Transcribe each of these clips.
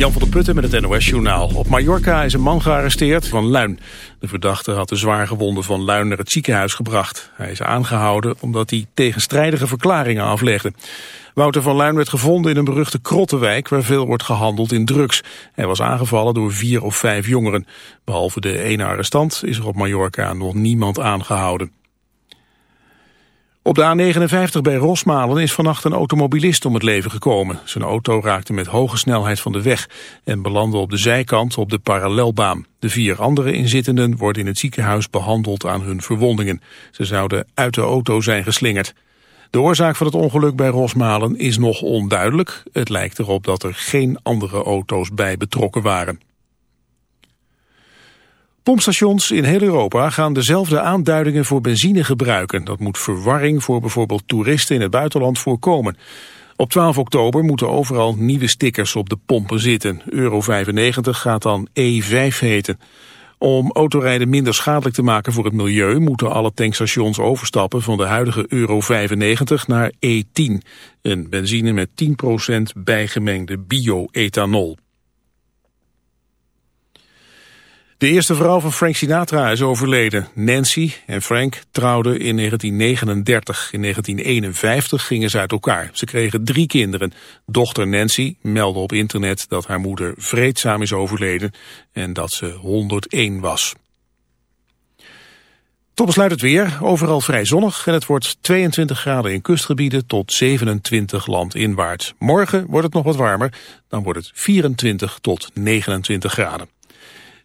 Jan van der Putten met het NOS-journaal. Op Mallorca is een man gearresteerd van Luin. De verdachte had de zwaargewonden van Luin naar het ziekenhuis gebracht. Hij is aangehouden omdat hij tegenstrijdige verklaringen aflegde. Wouter van Luin werd gevonden in een beruchte krottenwijk... waar veel wordt gehandeld in drugs. Hij was aangevallen door vier of vijf jongeren. Behalve de ene arrestant is er op Mallorca nog niemand aangehouden. Op de A59 bij Rosmalen is vannacht een automobilist om het leven gekomen. Zijn auto raakte met hoge snelheid van de weg en belandde op de zijkant op de parallelbaan. De vier andere inzittenden worden in het ziekenhuis behandeld aan hun verwondingen. Ze zouden uit de auto zijn geslingerd. De oorzaak van het ongeluk bij Rosmalen is nog onduidelijk. Het lijkt erop dat er geen andere auto's bij betrokken waren. Pompstations in heel Europa gaan dezelfde aanduidingen voor benzine gebruiken. Dat moet verwarring voor bijvoorbeeld toeristen in het buitenland voorkomen. Op 12 oktober moeten overal nieuwe stickers op de pompen zitten. Euro 95 gaat dan E5 heten. Om autorijden minder schadelijk te maken voor het milieu... moeten alle tankstations overstappen van de huidige Euro 95 naar E10. Een benzine met 10% bijgemengde bio-ethanol. De eerste vrouw van Frank Sinatra is overleden. Nancy en Frank trouwden in 1939. In 1951 gingen ze uit elkaar. Ze kregen drie kinderen. Dochter Nancy meldde op internet dat haar moeder vreedzaam is overleden en dat ze 101 was. Tot besluit het weer. Overal vrij zonnig en het wordt 22 graden in kustgebieden tot 27 landinwaarts. Morgen wordt het nog wat warmer. Dan wordt het 24 tot 29 graden.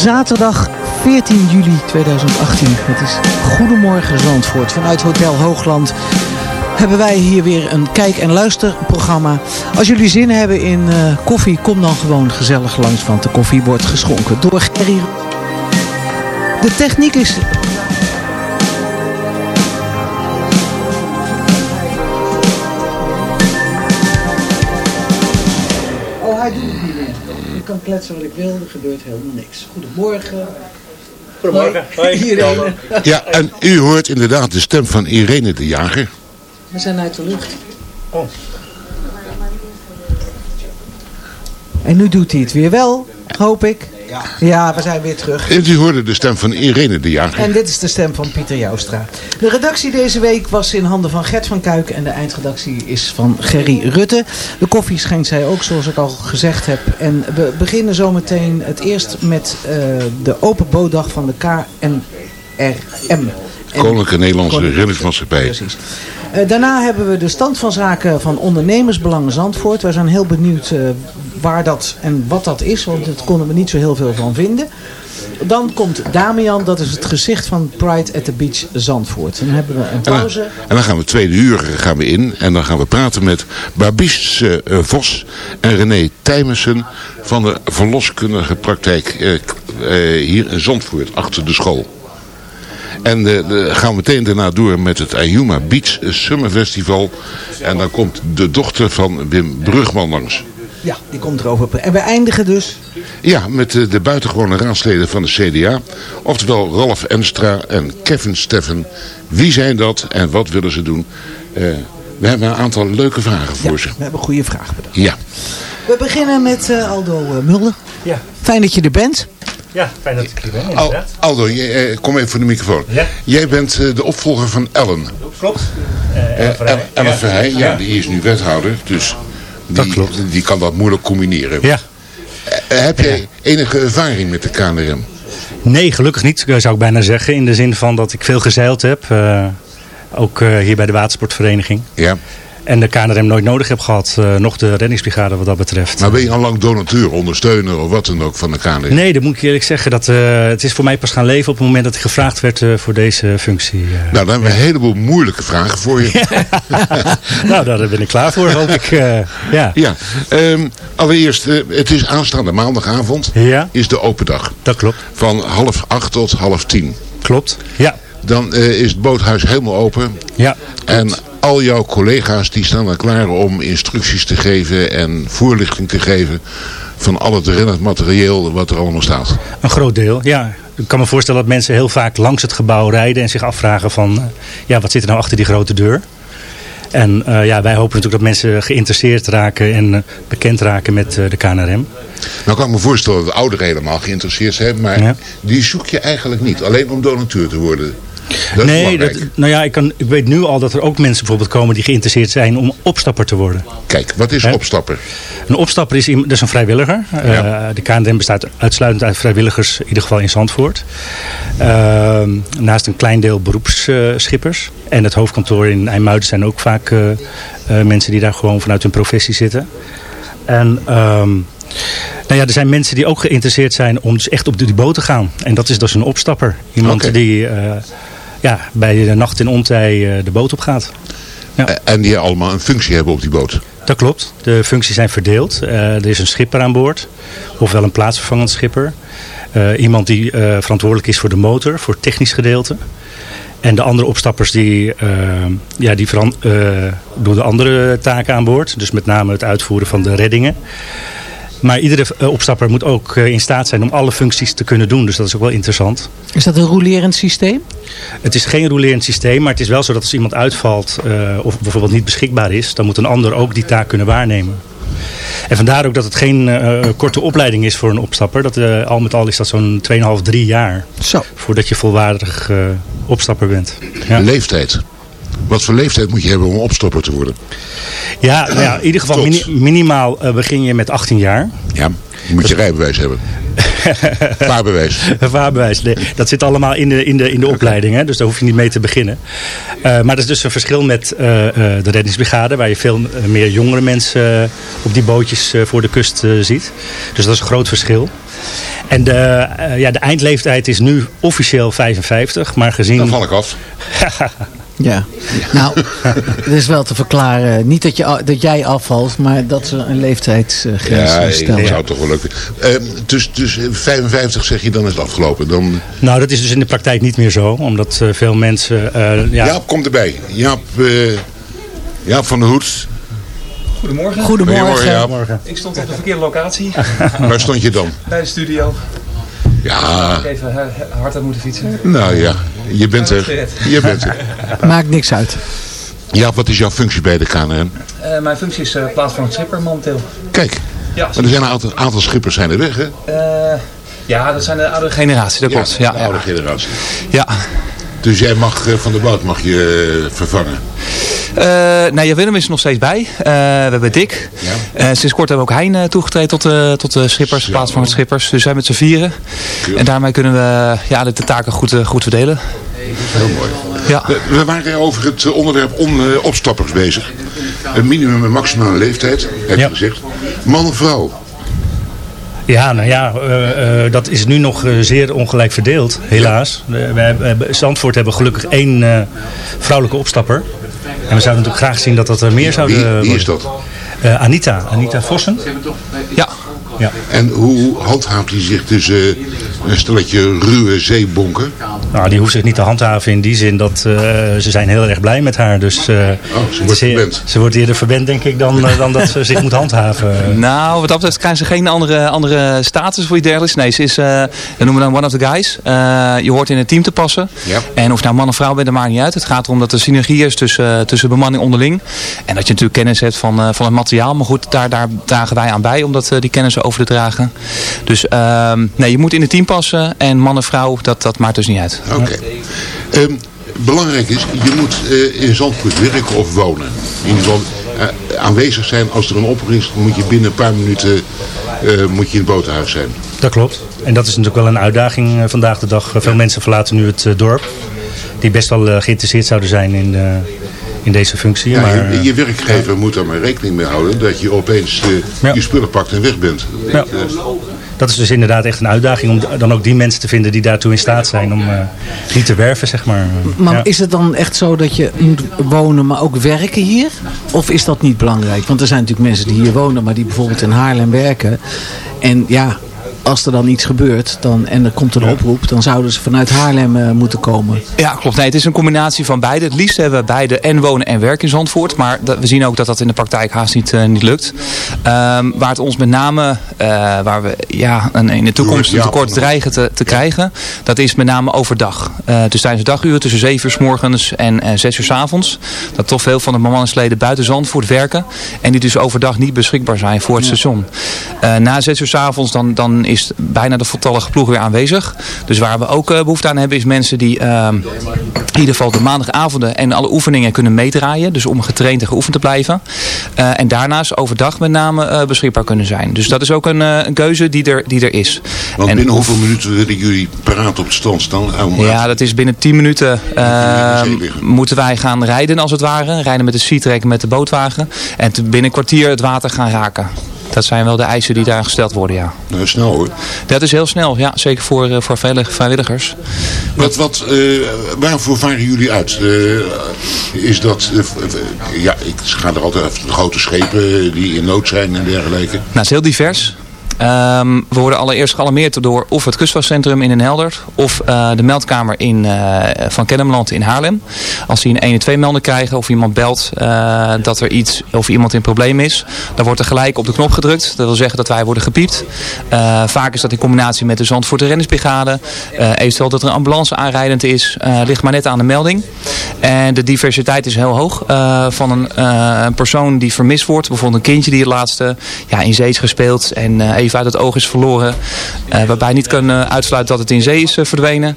Zaterdag 14 juli 2018. Het is Goedemorgen Zandvoort. Vanuit Hotel Hoogland hebben wij hier weer een kijk- en luisterprogramma. Als jullie zin hebben in uh, koffie, kom dan gewoon gezellig langs, want de koffie wordt geschonken door Gerry. De techniek is Ik wat ik wil, er gebeurt helemaal niks. Goedemorgen. Goedemorgen. Hoi. Ja, en u hoort inderdaad de stem van Irene de Jager. We zijn uit de lucht. Oh. En nu doet hij het weer wel, hoop ik. Ja. ja, we zijn weer terug. En u hoorde de stem van Irene de Jager. En dit is de stem van Pieter Joustra. De redactie deze week was in handen van Gert van Kuik en de eindredactie is van Gerry Rutte. De koffie schenkt zij ook, zoals ik al gezegd heb. En we beginnen zometeen het eerst met uh, de open bootdag van de KNRM. Koninklijke Nederlandse Reddingsmaatschappij. Precies. Uh, daarna hebben we de stand van zaken van ondernemersbelang Zandvoort. Wij zijn heel benieuwd uh, waar dat en wat dat is, want daar konden we niet zo heel veel van vinden. Dan komt Damian, dat is het gezicht van Pride at the Beach Zandvoort. Dan hebben we een pauze. En dan, en dan gaan we tweede uur gaan we in en dan gaan we praten met Babis uh, Vos en René Tijmensen van de verloskundige praktijk hier in Zandvoort, achter de school. En uh, de, gaan we meteen daarna door met het Ayuma Beach Summer Festival. En dan komt de dochter van Wim Brugman langs. Ja, die komt erover. En we eindigen dus... Ja, met de, de buitengewone raadsleden van de CDA. Oftewel Ralf Enstra en Kevin Steffen. Wie zijn dat en wat willen ze doen? Uh, we hebben een aantal leuke vragen voor ja, ze. we hebben goede vragen bedacht. Ja. We beginnen met uh, Aldo Mulder. Ja. Fijn dat je er bent. Ja, fijn dat ik hier ben, Al, Aldo, je, eh, kom even voor de microfoon. Ja? Jij bent uh, de opvolger van Ellen. Klopt. Uh, Ellen Verheij, ja. ja, die is nu wethouder. Dus die, dat klopt. die kan dat moeilijk combineren. Ja. heb jij enige ervaring met de KNRM? Nee, gelukkig niet, zou ik bijna zeggen. In de zin van dat ik veel gezeild heb. ook hier bij de watersportvereniging. Ja. En de KNRM nooit nodig heb gehad. Uh, nog de reddingsbrigade wat dat betreft. Maar ben je al lang donateur, ondersteuner of wat dan ook van de KNRM? Nee, dat moet ik eerlijk zeggen. Dat, uh, het is voor mij pas gaan leven op het moment dat ik gevraagd werd uh, voor deze functie. nou, dan hebben we een heleboel moeilijke vragen voor je. nou, daar ben ik klaar voor, hoop ik. ja. ja. Um, allereerst, het is aanstaande maandagavond. Ja. Is de open dag. Dat klopt. Van half acht tot half tien. Klopt, ja. Dan is het boothuis helemaal open. Ja. En al jouw collega's die staan er klaar om instructies te geven en voorlichting te geven van al het rennend materieel wat er allemaal staat. Een groot deel, ja. Ik kan me voorstellen dat mensen heel vaak langs het gebouw rijden en zich afvragen van, ja, wat zit er nou achter die grote deur? En uh, ja, wij hopen natuurlijk dat mensen geïnteresseerd raken en uh, bekend raken met uh, de KNRM. Nou kan ik me voorstellen dat ouderen helemaal geïnteresseerd zijn, maar ja. die zoek je eigenlijk niet. Alleen om donateur te worden. Dat nee, dat, nou ja, ik, kan, ik weet nu al dat er ook mensen bijvoorbeeld komen die geïnteresseerd zijn om opstapper te worden. Kijk, wat is He? opstapper? Een opstapper is, dat is een vrijwilliger. Ja. Uh, de KNRM bestaat uitsluitend uit vrijwilligers, in ieder geval in Zandvoort. Uh, naast een klein deel beroepsschippers. Uh, en het hoofdkantoor in IJmuiden zijn ook vaak uh, mensen die daar gewoon vanuit hun professie zitten. En... Um, nou ja, er zijn mensen die ook geïnteresseerd zijn om dus echt op die boot te gaan. En dat is dus een opstapper. Iemand okay. die uh, ja, bij de nacht in ontij uh, de boot op gaat. Ja. En die allemaal een functie hebben op die boot? Dat klopt. De functies zijn verdeeld. Uh, er is een schipper aan boord. Ofwel een plaatsvervangend schipper. iemand die verantwoordelijk is voor de motor, voor het technisch gedeelte. En de andere opstappers die, ja, die doen de andere taken aan boord. Dus met name het uitvoeren van de reddingen. Maar iedere uh, opstapper moet ook uh, in staat zijn om alle functies te kunnen doen. Dus dat is ook wel interessant. Is dat een rolerend systeem? Het is geen rolerend systeem. Maar het is wel zo dat als iemand uitvalt uh, of bijvoorbeeld niet beschikbaar is. Dan moet een ander ook die taak kunnen waarnemen. En vandaar ook dat het geen uh, korte opleiding is voor een opstapper. Dat, uh, al met al is dat zo'n 2,5, 3 jaar. Zo. Voordat je volwaardig uh, opstapper bent. Ja. Leeftijd. Wat voor leeftijd moet je hebben om opstapper te worden? Ja, nou ja in ieder geval mini minimaal uh, begin je met 18 jaar. Ja, je moet je rijbewijs hebben. Vaarbewijs. Vaarbewijs. Nee, dat zit allemaal in de, in de, in de opleiding. Hè? Dus daar hoef je niet mee te beginnen. Uh, maar dat is dus een verschil met uh, uh, de reddingsbrigade. Waar je veel meer jongere mensen op die bootjes voor de kust ziet. Dus dat is een groot verschil. En de, ja, de eindleeftijd is nu officieel 55. Maar gezien... Dan val ik af. Ja, nou, het is wel te verklaren. Niet dat, je, dat jij afvalt, maar dat ze een leeftijdsgrens ja, stellen. Ja, zou toch wel leuk uh, dus, dus 55 zeg je, dan is het afgelopen. Dan... Nou, dat is dus in de praktijk niet meer zo. Omdat uh, veel mensen... Uh, ja... Jaap, kom erbij. Jaap, Jaap van der Hoed. Goedemorgen. Goedemorgen. Goedemorgen. Ik stond op de verkeerde locatie. Waar stond je dan? Bij de studio. Ja. Ik even hard aan moeten fietsen. Nou ja, je bent er. Je bent er. Maakt niks uit. Ja, wat is jouw functie bij de KNRM? Uh, mijn functie is uh, plaats van het schipper momenteel. Kijk, ja, maar er zijn een aantal, aantal schippers zijn er weg, hè? Uh, ja, dat zijn de oude generatie, dat klopt. Ja, de oude generatie. Ja. Dus jij mag van de boot mag je vervangen? Uh, nou ja, Willem is er nog steeds bij. Uh, we hebben Dick. Ja. Uh, sinds kort hebben we ook Hein toegetreden tot, de, tot de schippers, in plaats van het schippers. Dus wij met z'n vieren. Cool. En daarmee kunnen we ja, de, de taken goed, goed verdelen. Heel mooi. Ja. We, we waren over het onderwerp on, opstappers bezig. Een minimum en maximale leeftijd, heb je ja. gezegd. Man of vrouw? Ja, nou ja, uh, uh, dat is nu nog zeer ongelijk verdeeld, helaas. we hebben, Zandvoort hebben gelukkig één vrouwelijke opstapper. En we zouden natuurlijk graag zien dat dat er meer zouden Wie, wie is dat? Uh, Anita, Anita Vossen. Ja. Ja. En hoe handhaaft hij zich tussen een stelletje ruwe zeebonken? Nou, die hoeft zich niet te handhaven in die zin dat uh, ze zijn heel erg blij met haar. Dus uh, oh, ze wordt. Ze wordt eerder verwend denk ik dan, uh, dan dat ze zich moet handhaven. Nou, wat dat betreft krijgen ze geen andere, andere status voor je dergelijks. Nee, ze is, we noemen dan one of the guys. je hoort in het team te passen. Ja. En of je nou man of vrouw bent, dat maakt niet uit. Het gaat erom dat er synergie is tussen, tussen bemanning onderling. En dat je natuurlijk kennis hebt van, van het materiaal. Maar goed, daar, daar dragen wij aan bij om dat, die kennis over te dragen. Dus ehm, nee, je moet in het team passen. En man en vrouw, dat, dat maakt dus niet uit. Oké. Okay. Um, belangrijk is, je moet uh, in Zandvoort werken of wonen. In ieder geval uh, aanwezig zijn. Als er een opper is, moet je binnen een paar minuten uh, moet je in het botenhuis zijn. Dat klopt. En dat is natuurlijk wel een uitdaging vandaag de dag. Veel mensen verlaten nu het dorp. Die best wel geïnteresseerd zouden zijn in, in deze functie. Ja, maar, je, je, werkgever moet er maar rekening mee houden dat je opeens ja. je spullen pakt en weg bent. Ja. Dat is dus inderdaad echt een uitdaging om dan ook die mensen te vinden die daartoe in staat zijn om uh, die te werven, zeg maar. Maar ja. is het dan echt zo dat je moet wonen, maar ook werken hier? Of is dat niet belangrijk? Want er zijn natuurlijk mensen die hier wonen, maar die bijvoorbeeld in Haarlem werken. En ja, als er dan iets gebeurt dan, en er komt een oproep, dan zouden ze vanuit Haarlem uh, moeten komen. Ja, klopt. Nee, het is een combinatie van beide. Het liefst hebben we beide en wonen en werken in Zandvoort. Maar dat, we zien ook dat dat in de praktijk haast niet, uh, niet lukt. Um, waar het ons met name, uh, waar we ja, een, in de toekomst een tekort dreigen te, te krijgen, dat is met name overdag. dus tijdens de daguren tussen 7 uur s morgens en 6 uur s avonds. Dat toch veel van de bemanningsleden buiten Zandvoort werken. En die dus overdag niet beschikbaar zijn voor het ja. station. na 6 uur s avonds dan, dan is bijna de voltallige ploeg weer aanwezig. Dus waar we ook uh, behoefte aan hebben is mensen die uh, in ieder geval de maandagavonden en alle oefeningen kunnen meedraaien. Dus om getraind en geoefend te blijven. Uh, en daarnaast overdag met name beschikbaar kunnen zijn. Dus dat is ook een, een keuze die er, die er is. Want en, binnen hoeveel minuten willen jullie paraat op de stand staan? Ja, dat is binnen 10 minuten moeten wij gaan rijden als het ware. Rijden met de Seatrack met de bootwagen. En binnen een kwartier het water gaan raken. Dat zijn wel de eisen die daar gesteld worden, ja. Nou, snel hoor. Dat is heel snel, ja. Zeker voor, uh, voor vrijwilligers. Wat, wat, uh, waarvoor varen jullie uit? Uh, is dat, ja, ik ga er altijd de grote schepen die in nood zijn en dergelijke. Nou, het is heel divers. Um, we worden allereerst gealarmeerd door of het kustvaartcentrum in Den Helder of uh, de meldkamer in, uh, van Kennemerland in Haarlem. Als die een 112 melding krijgen of iemand belt uh, dat er iets of iemand in probleem is, dan wordt er gelijk op de knop gedrukt. Dat wil zeggen dat wij worden gepiept. vaak is dat in combinatie met de Zandvoort Renningsbrigade. eventueel dat er een ambulance aanrijdend is, ligt maar net aan de melding. En de diversiteit is heel hoog. van een, een, persoon die vermist wordt, bijvoorbeeld een kindje die het laatste ja, in zee is gespeeld en even uit het oog is verloren. waarbij je niet kan uitsluiten dat het in zee is verdwenen.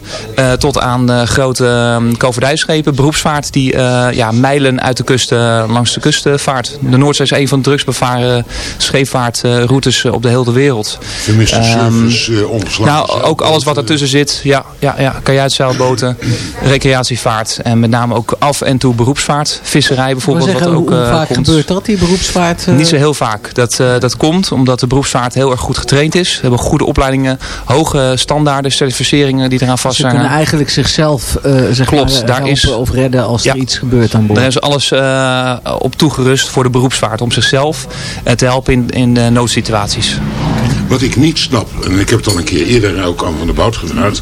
tot aan grote um, koopvaardijschepen, beroepsvaart die ja, mijlen uit de kust, langs de kust vaart. De Noordzee is een van de drugsbevaren scheepvaartroutes op de hele wereld. Vermiste um, service, Nou, ook alles wat ertussen zit. Ja, ja, ja kajuitzeilboten, recreatievaart en met name ook af en toe beroepsvaart. Visserij bijvoorbeeld. Zeggen, wat ook, hoe vaak gebeurt dat, die beroepsvaart? Niet zo heel vaak. Dat, dat komt omdat de beroepsvaart heel erg goed getraind is. We hebben goede opleidingen, hoge standaarden, certificeringen die eraan vast zijn. Ze kunnen eigenlijk zichzelf zeg Klopt, maar, daar is, of redden als er iets gebeurt aan boord. Daar is alles uh, op toegerust voor de beroepsvaart. Om zichzelf uh, te helpen in, in uh, noodsituaties. Wat ik niet snap, en ik heb het al een keer eerder ook aan van de bout gevraagd.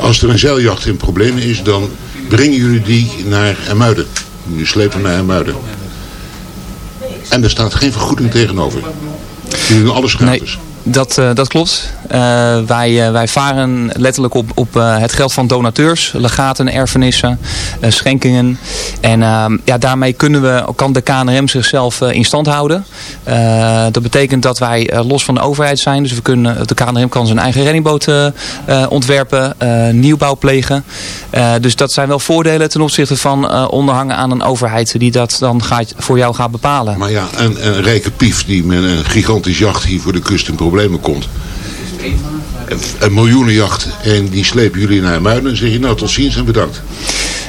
als er een zeiljacht in problemen is, dan brengen jullie die naar Hermuiden. Jullie slepen naar Hermuiden. En er staat geen vergoeding tegenover. Doen alles gratis. Nee. Dat, uh, dat klopt. Uh, wij, uh, wij varen letterlijk op, op het geld van donateurs, legaten, erfenissen, schenkingen. En ehm, ja, daarmee kunnen we, kan de KNRM zichzelf in stand houden. dat betekent dat wij los van de overheid zijn. Dus we kunnen, de KNRM kan zijn eigen reddingboot ontwerpen, nieuwbouw plegen. dus dat zijn wel voordelen ten opzichte van onderhangen aan een overheid die dat dan gaat, voor jou gaat bepalen. Maar ja, een, een rijke pief die met een gigantisch jacht hier voor de kust in problemen komt. Een miljoenenjacht en die slepen jullie naar Muiden en zeg je nou tot ziens en bedankt.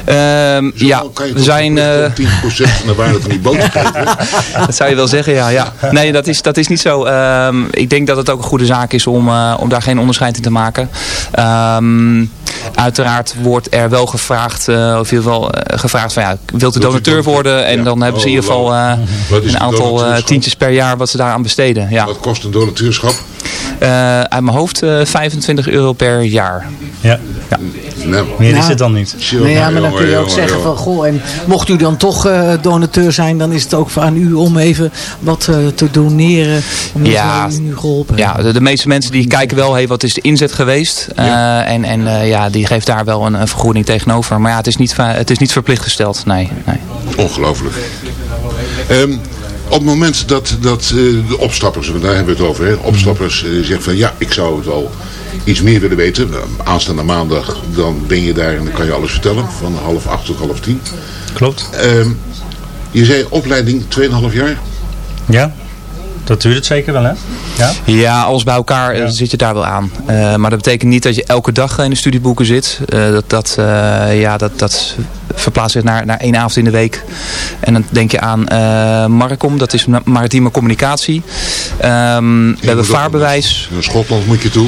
Um, ja, we zijn... Uh... 10% van de waarde van die boot Dat zou je wel zeggen, ja. ja. Nee, dat is, dat is niet zo. Um, ik denk dat het ook een goede zaak is om, uh, om daar geen onderscheid in te maken. Um, uiteraard wordt er wel gevraagd, uh, of je wel gevraagd van ja, wilt u donateur worden? En ja. dan hebben ze in ieder geval uh, een aantal tientjes per jaar wat ze daaraan besteden. Ja. Wat kost een donateurschap? uit mijn hoofd 25 euro per jaar. Ja. ja. Nou, Meer is het dan niet. Nee, ja, maar dan kun je ook zeggen van, goh, en mocht u dan toch uh, donateur zijn, dan is het ook aan u om even wat uh, te doneren. Omdat ja, u nu geholpen ja de, de, meeste mensen die kijken wel, hey, wat is de inzet geweest? Uh, ja. En, en ja, die geeft daar wel een, een, vergoeding tegenover. Maar ja, het is niet, het is niet verplicht gesteld, nee. nee. Ongelooflijk. Um, op het moment dat, dat uh, de opstappers, daar hebben we het over, hè, opstappers uh, zeggen van ja, ik zou het wel iets meer willen weten. Aanstaande maandag, dan ben je daar en dan kan je alles vertellen. Van half acht tot half tien. Klopt. Uh, je zei opleiding 2,5 jaar? Ja. Dat duurt het zeker wel, hè? Ja, ja alles bij elkaar ja. zit je daar wel aan. Uh, maar dat betekent niet dat je elke dag in de studieboeken zit. Uh, dat, dat, uh, ja, dat, dat verplaatst zich naar, naar één avond in de week. En dan denk je aan Marcom, dat is maritieme communicatie. Um, we hebben vaarbewijs. In Schotland moet je toe?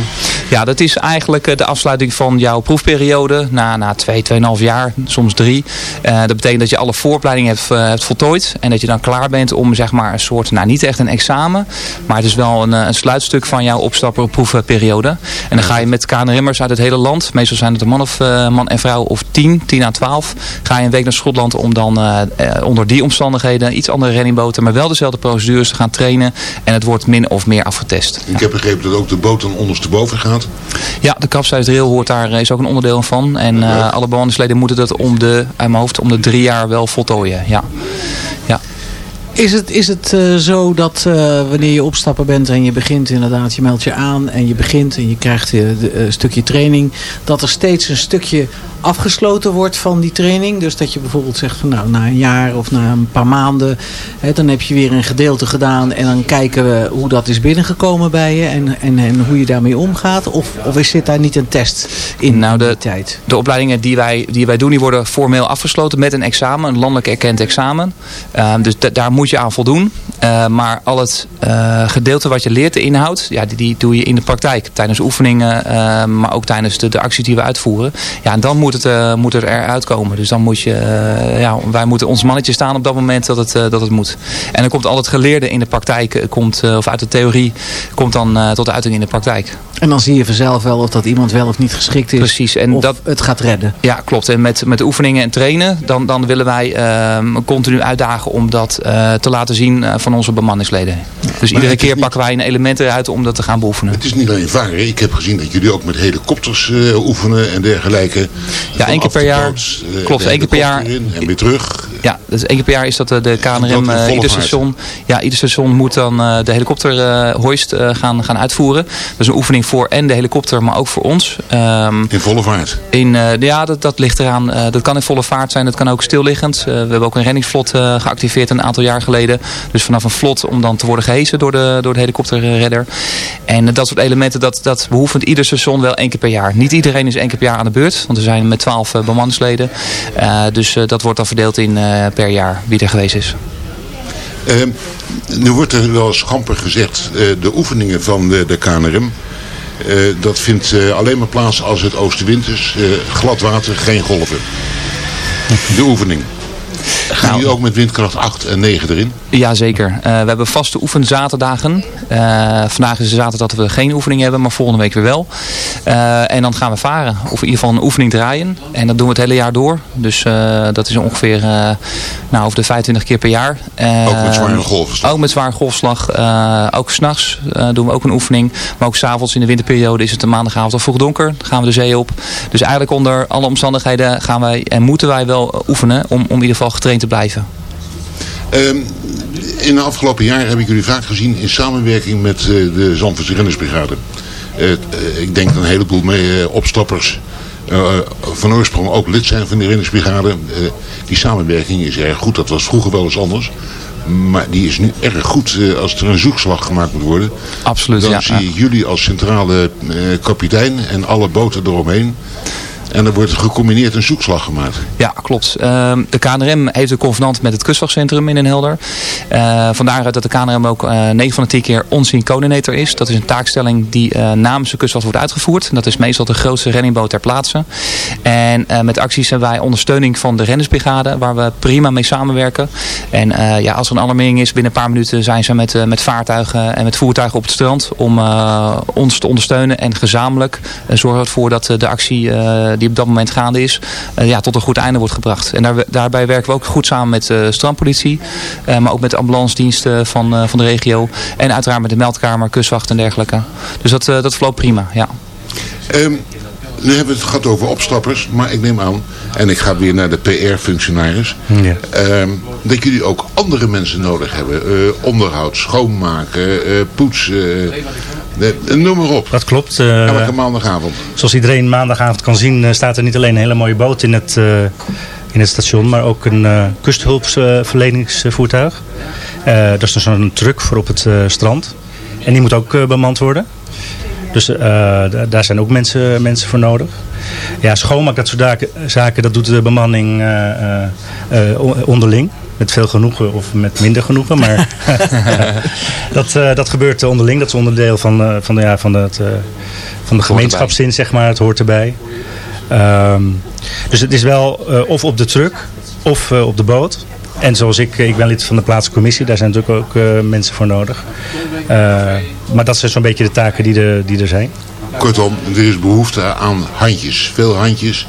Ja, dat is eigenlijk de afsluiting van jouw proefperiode. Na, na twee, tweeënhalf jaar, soms drie. dat betekent dat je alle vooropleidingen hebt, hebt voltooid. En dat je dan klaar bent om zeg maar een soort, nou niet echt een examen. Maar het is wel een, een sluitstuk van jouw opstapperproefperiode. En dan ga je met KNRM'ers uit het hele land. Meestal zijn het een man, of, man en vrouw of 10, 10 à 12. Ga je een week naar Schotland om dan onder die omstandigheden iets andere reddingboten. Maar wel dezelfde procedures te gaan trainen. En het wordt min of meer afgetest. Ik heb begrepen dat ook de boot dan ondersteboven gaat. Ja, de capsize hoort daar is ook een onderdeel van. En uh, alle behandelingsleden moeten dat om de, uit mijn hoofd om de drie jaar wel voltooien. Ja. ja. Is het, is het uh, zo dat uh, wanneer je opstappen bent en je begint inderdaad, je meldt je aan en je begint en je krijgt een stukje training, dat er steeds een stukje afgesloten wordt van die training? Dus dat je bijvoorbeeld zegt van nou na een jaar of na een paar maanden, hè, dan heb je weer een gedeelte gedaan en dan kijken we hoe dat is binnengekomen bij je en, en, en hoe je daarmee omgaat? Of, of is dit daar niet een test in nou, de, die tijd? De opleidingen die wij, die wij doen, die worden formeel afgesloten met een examen, een landelijk erkend examen. dus daar moet je aan voldoen. Uh, maar al het uh, gedeelte wat je leert, de inhoud, ja, die, die doe je in de praktijk. Tijdens oefeningen, uh, maar ook tijdens de, de acties die we uitvoeren. Ja, en dan moet het, moet het eruit komen. Dus dan moet je, ja, wij moeten ons mannetje staan op dat moment dat het, dat het moet. En dan komt al het geleerde in de praktijk, komt, of uit de theorie, komt dan tot uiting in de praktijk. En dan zie je vanzelf wel of dat iemand wel of niet geschikt is. Precies. En of dat, het gaat redden. Ja, klopt. En met, met oefeningen en trainen, dan, dan willen wij uh, continu uitdagen om dat uh, te laten zien uh, van onze bemanningsleden. Dus maar iedere keer pakken wij een element eruit om dat te gaan beoefenen. Het is niet alleen varen. Ik heb gezien dat jullie ook met helikopters oefenen en dergelijke. Ja, één keer per jaar. klopt, één keer per jaar. En weer terug. Ja, dus één keer per jaar is dat de, de KNRM. Dat ieder station, ja, ieder station moet dan de helikopterhoist gaan, gaan uitvoeren. Dat is een oefening voor en de helikopter, maar ook voor ons. Ehm, In volle vaart. in, eh, ja, dat, dat ligt eraan. Eh, dat kan in volle vaart zijn, dat kan ook stilliggend. Eh, we hebben ook een reddingsvlot geactiveerd een aantal jaar geleden. Dus vanaf een vlot om dan te worden gehesen door de, door de helikopterredder. En dat soort elementen, dat, dat behoefent ieder station wel één keer per jaar. Niet iedereen is één keer per jaar aan de beurt, want we zijn met twaalf bemanningsleden. Dus dat wordt dan verdeeld in per jaar wie er geweest is. Ehm, nu wordt er wel schamper gezegd, de oefeningen van de, de KNRM, dat vindt eh, alleen maar plaats als het oostenwind is, eh, glad water, geen golven. De oefening. Gaan Nou. jullie ook met windkracht 8 en 9 erin? Jazeker. Uh, we hebben vaste oefenzaterdagen. Uh, vandaag is de zaterdag dat we geen oefening hebben, maar volgende week weer wel. Uh, en dan gaan we varen. Of in ieder geval een oefening draaien. En dat doen we het hele jaar door. Dus dat is ongeveer nou, over de 25 keer per jaar. ook met zware golfslag? Ook met zware golfslag. ook s'nachts doen we ook een oefening. Maar ook s'avonds in de winterperiode is het een maandagavond of vroeg donker. Dan gaan we de zee op. Dus eigenlijk onder alle omstandigheden gaan wij en moeten wij wel oefenen om, om in ieder geval getraind te blijven. Um, in de afgelopen jaren heb ik jullie vaak gezien in samenwerking met uh, de Zandvoortse Rennersbrigade. Uh, uh, ik denk dat een heleboel mee, opstappers van oorsprong ook lid zijn van de Rennersbrigade. die samenwerking is erg goed. Dat was vroeger wel eens anders. Maar die is nu erg goed als er een zoekslag gemaakt moet worden. Absoluut, Dan ja. zie ik jullie als centrale kapitein en alle boten eromheen. En er wordt gecombineerd een zoekslag gemaakt. Ja, klopt. Uh, de KNRM heeft een convenant met het kustwachtcentrum in Den Helder. Uh, vandaar dat de KNRM ook uh, 9 van de 10 keer onzien coördinator is. Dat is een taakstelling die uh, namens de kustwacht wordt uitgevoerd. Dat is meestal de grootste renningboot ter plaatse. En met acties hebben wij ondersteuning van de rennersbrigade, waar we prima mee samenwerken. En ja, als er een alarmering is, binnen een paar minuten zijn ze met, met vaartuigen en met voertuigen op het strand om ons te ondersteunen. En gezamenlijk zorgen we ervoor dat de actie die op dat moment gaande is, uh, ja, tot een goed einde wordt gebracht. En daar, daarbij werken we ook goed samen met de strandpolitie, uh, maar ook met de ambulance diensten van, van de regio. En uiteraard met de meldkamer, kustwacht en dergelijke. Dus dat, dat verloopt prima, ja. Um, nu hebben we het gehad over opstappers, maar ik neem aan, en ik ga weer naar de PR-functionaris, ja. um, dat jullie ook andere mensen nodig hebben. Uh, onderhoud, schoonmaken, uh, poetsen, uh, noem maar op. Dat klopt. Elke maandagavond. Zoals iedereen maandagavond kan zien, staat er niet alleen een hele mooie boot in het, in het station, maar ook een kusthulpverleningsvoertuig. dat is dus een truck voor op het strand. En die moet ook bemand worden. Dus uh, daar zijn ook mensen, mensen voor nodig. Ja, schoonmaak, dat soort zaken, dat doet de bemanning uh, uh, onderling. Met veel genoegen of met minder genoegen. Maar dat, dat gebeurt onderling. Dat is onderdeel van, van, de, ja, van, het, van de gemeenschapszin, zeg maar. Het hoort erbij. Um, dus het is wel of op de truck of op de boot. En zoals ik, ik ben lid van de plaatselijke commissie, daar zijn natuurlijk ook uh, mensen voor nodig. Uh, maar dat zijn zo'n beetje de taken die, de, die er zijn. Kortom, er is behoefte aan handjes, veel handjes.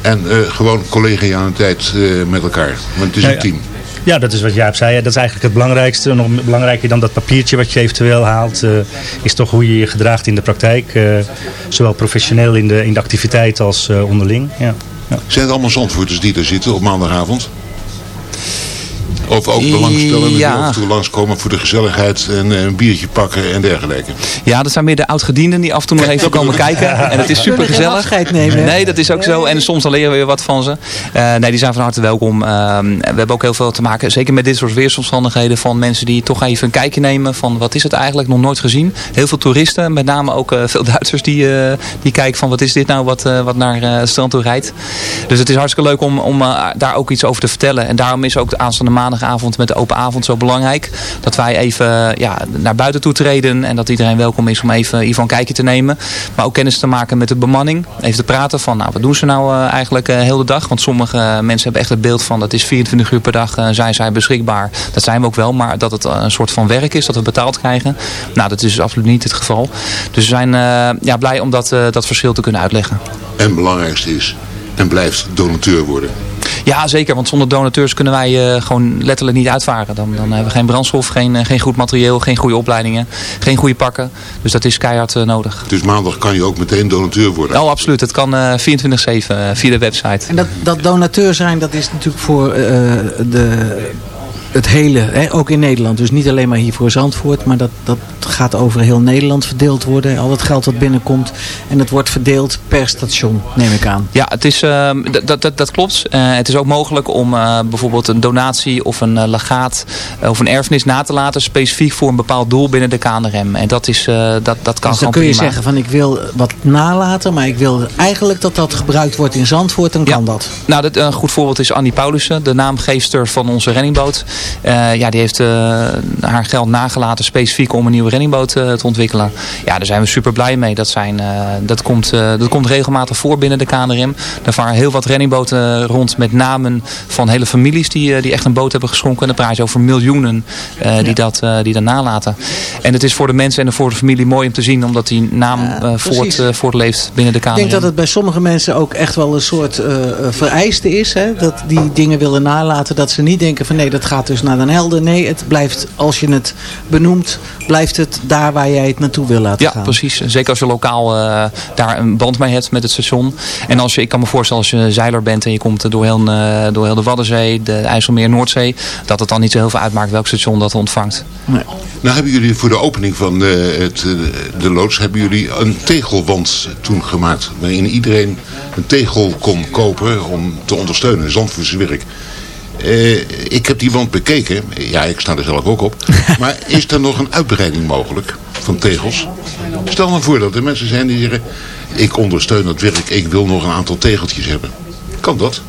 En uh, gewoon collegialiteit met elkaar. Want het is een team. Ja, dat is wat Jaap zei. Dat is eigenlijk het belangrijkste. Nog belangrijker dan dat papiertje wat je eventueel haalt, is toch hoe je je gedraagt in de praktijk. zowel professioneel in de, in de activiteit als onderling. Ja. Ja. Zijn het allemaal zandvoorters die er zitten op maandagavond? Of ook belangstellenden ja. die af en toe langskomen voor de gezelligheid en een biertje pakken en dergelijke. Ja, dat zijn meer de oud-gedienden die af en toe nog even komen kijken. En het is super gezellig. nemen. Nee, dat is ook zo. En soms dan leren we weer wat van ze. Uh, nee, die zijn van harte welkom. Uh, we hebben ook heel veel te maken, zeker met dit soort weersomstandigheden, van mensen die toch even een kijkje nemen van wat is het eigenlijk, nog nooit gezien. Heel veel toeristen, met name ook uh, veel Duitsers die, die kijken van wat is dit nou wat, wat naar het strand toe rijdt. Dus het is hartstikke leuk om, om daar ook iets over te vertellen. En daarom is ook de aanstaande maandag avond met de open avond zo belangrijk. Dat wij even ja, naar buiten toe treden en dat iedereen welkom is om even hiervan een kijkje te nemen. Maar ook kennis te maken met de bemanning. Even te praten van nou, wat doen ze nou uh, eigenlijk uh, heel de dag. Want sommige mensen hebben echt het beeld van dat is 24 uur per dag zijn zij beschikbaar. Dat zijn we ook wel, maar dat het een soort van werk is, dat we betaald krijgen. Nou, dat is dus absoluut niet het geval. Dus we zijn ja, blij om dat verschil te kunnen uitleggen. En het belangrijkste is, en blijft donateur worden. Ja, zeker. Want zonder donateurs kunnen wij uh, gewoon letterlijk niet uitvaren. Dan, dan hebben we geen brandstof, geen, geen goed materieel, geen goede opleidingen, geen goede pakken. Dus dat is keihard uh, nodig. Dus maandag kan je ook meteen donateur worden? Oh, absoluut. Het kan 24-7 via de website. En dat, dat donateur zijn, dat is natuurlijk voor de het hele, hè, ook in Nederland. Dus niet alleen maar hier voor Zandvoort, maar dat, dat gaat over heel Nederland verdeeld worden. Al het geld dat binnenkomt en het wordt verdeeld per station, neem ik aan. Ja, het is, uh, dat, dat, dat klopt. Uh, het is ook mogelijk om uh, bijvoorbeeld een donatie of een legaat of een erfenis na te laten, specifiek voor een bepaald doel binnen de KNRM. En dat, is, dat, dat kan dus dan kun je zeggen van ik wil wat nalaten, maar ik wil eigenlijk dat dat gebruikt wordt in Zandvoort, dan kan dat. Nou, dat, een goed voorbeeld is Annie Paulussen, de naamgeefster van onze renningboot. Uh, ja, die heeft uh, haar geld nagelaten specifiek om een nieuwe renningboot uh, te ontwikkelen. Ja, daar zijn we super blij mee. Dat, zijn, dat, komt, dat komt regelmatig voor binnen de KNRM. Daar varen heel wat renningboten rond met namen van hele families die, die echt een boot hebben geschonken. En dan praat je over miljoenen die, dat, die dat nalaten. En het is voor de mensen en voor de familie mooi om te zien, omdat die naam ja, voort, voortleeft binnen de KNRM. Ik denk dat het bij sommige mensen ook echt wel een soort vereiste is. Hè? Dat die dingen willen nalaten. Dat ze niet denken van nee, dat gaat dus naar Den Helder. Nee, het blijft, als je het benoemt, blijft het daar waar jij het naartoe wil laten ja, gaan. Ja, precies. Zeker als je lokaal uh, daar een band mee hebt met het station. En als je, ik kan me voorstellen als je zeiler bent en je komt door heel, uh, door heel de Waddenzee, de IJsselmeer, Noordzee, dat het dan niet zo heel veel uitmaakt welk station dat ontvangt. Nee. Nou hebben jullie voor de opening van uh, het, de loods, hebben jullie een tegelwand toen gemaakt. Waarin iedereen een tegel kon kopen om te ondersteunen, Zandvoortse werk. Uh, ik heb die wand bekeken. Ja, ik sta er zelf ook op. maar is er nog een uitbreiding mogelijk van tegels? Stel nou voor dat er mensen zijn die zeggen... ik ondersteun dat werk, ik wil nog een aantal tegeltjes hebben. Kan dat?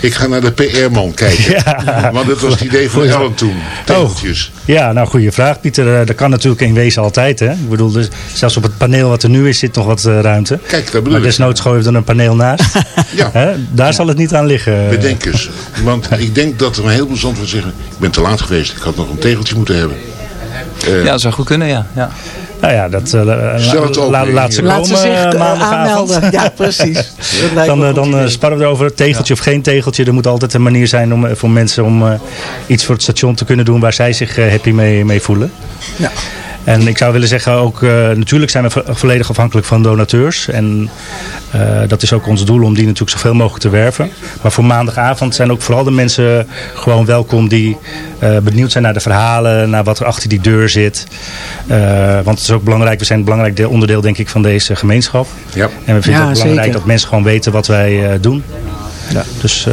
Ik ga naar de PR-man kijken. Ja. Want dat was het idee van Ellen toen. Tegeltjes. Oh. Ja, nou goede vraag Pieter. Dat kan natuurlijk in wezen altijd. Hè? Ik bedoel, dus zelfs op het paneel wat er nu is zit nog wat uh, ruimte. Kijk, dat bedoel maar desnoods gooien we er een paneel naast. ja. Hè? Daar ja. zal het niet aan liggen. Bedenk eens. Want ik denk dat er een heleboel zandwoord zeggen... ik ben te laat geweest, ik had nog een tegeltje moeten hebben. Uh, ja, dat zou goed kunnen, ja. ja. Nou ja, dat uh, la, la, laat ze laat komen ze zich, uh, aanmelden. Ja, precies. dan dan sparren we erover. Tegeltje ja. of geen tegeltje. Er moet altijd een manier zijn om, voor mensen om iets voor het station te kunnen doen waar zij zich happy mee, mee voelen. Ja. En ik zou willen zeggen ook, uh, natuurlijk zijn we vo volledig afhankelijk van donateurs. En uh, dat is ook ons doel om die natuurlijk zoveel mogelijk te werven. Maar voor maandagavond zijn ook vooral de mensen gewoon welkom die uh, benieuwd zijn naar de verhalen, naar wat er achter die deur zit. want het is ook belangrijk, we zijn een belangrijk onderdeel denk ik van deze gemeenschap. Ja. En we vinden ja, het belangrijk zeker. dat mensen gewoon weten wat wij doen. Ja. Dus...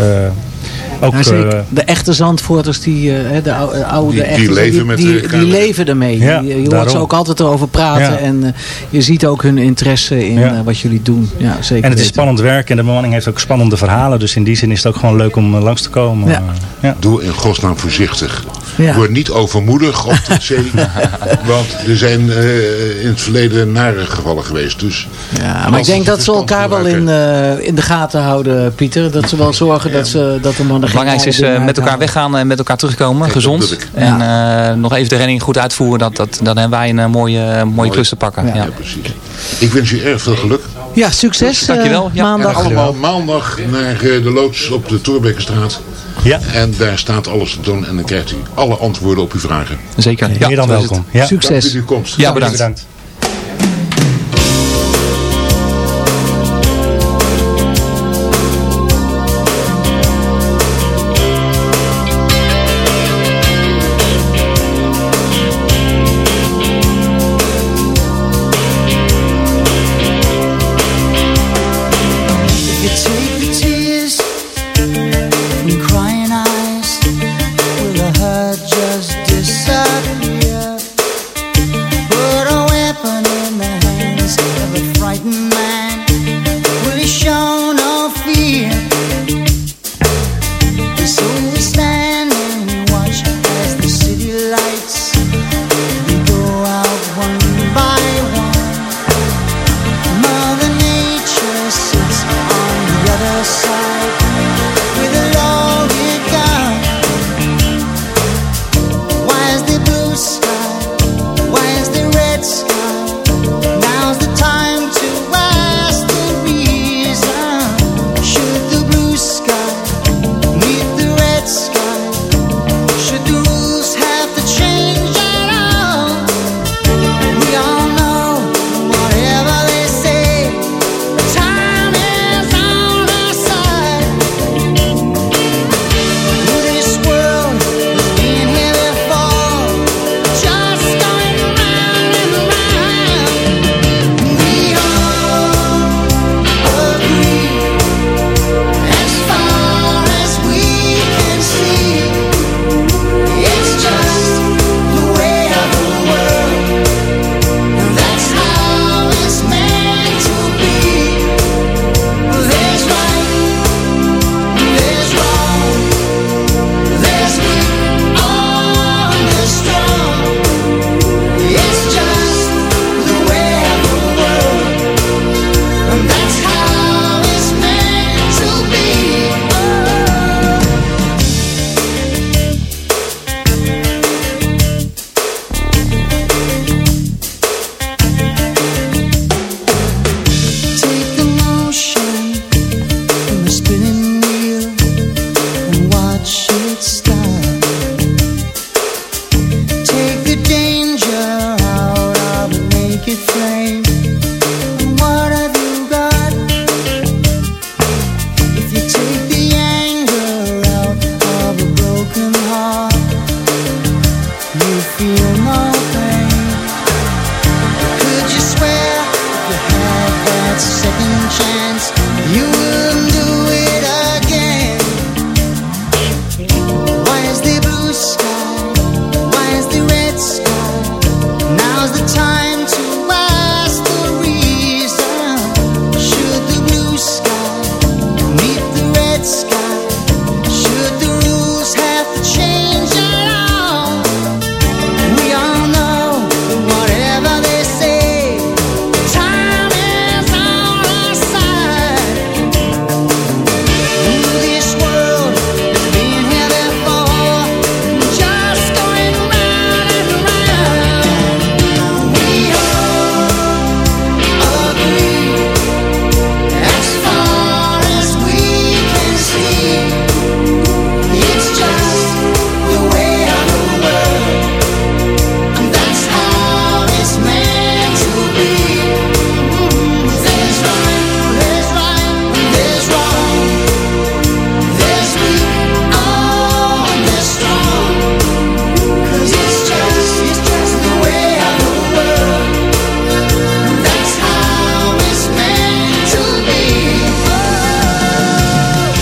Ook, ja, zeker. De echte Zandvoorters, die, uh, de oude, die, echte, die leven, met die, die, die leven ermee. Ja, die, je hoort daarom. ze ook altijd erover praten. Ja. En uh, je ziet ook hun interesse in Ja. uh, wat jullie doen. Ja, zeker En het is spannend werk en de bemanning heeft ook spannende verhalen. Dus in die zin is het ook gewoon leuk om eh, langs te komen. Ja. Eh, ja. Doe in godsnaam voorzichtig. Ja. Word niet overmoedig op de zee. want er zijn eh, in het verleden nare gevallen geweest. Dus Ja, maar ik denk dat ze elkaar wel in, uh, in de gaten houden, Pieter. Dat ze wel zorgen dat, ze, dat de mannen belangrijkste is uh, met elkaar weggaan en met elkaar terugkomen. Gezond. En uh, nog even de renning goed uitvoeren. Dat, dat, dan hebben wij een uh, mooie, mooie klus te pakken. Ja. Ja, precies. Ik wens u erg veel geluk. Ja, succes. Dankjewel. eh, Ja. maandag. En allemaal maandag naar eh, de loods op de Torbekkenstraat. Ja, En daar staat alles te doen. En dan krijgt u alle antwoorden op uw vragen. Zeker. Ja, meer dan welkom. Ja. Dank Succes. voor uw komst. Ja, bedankt. bedankt.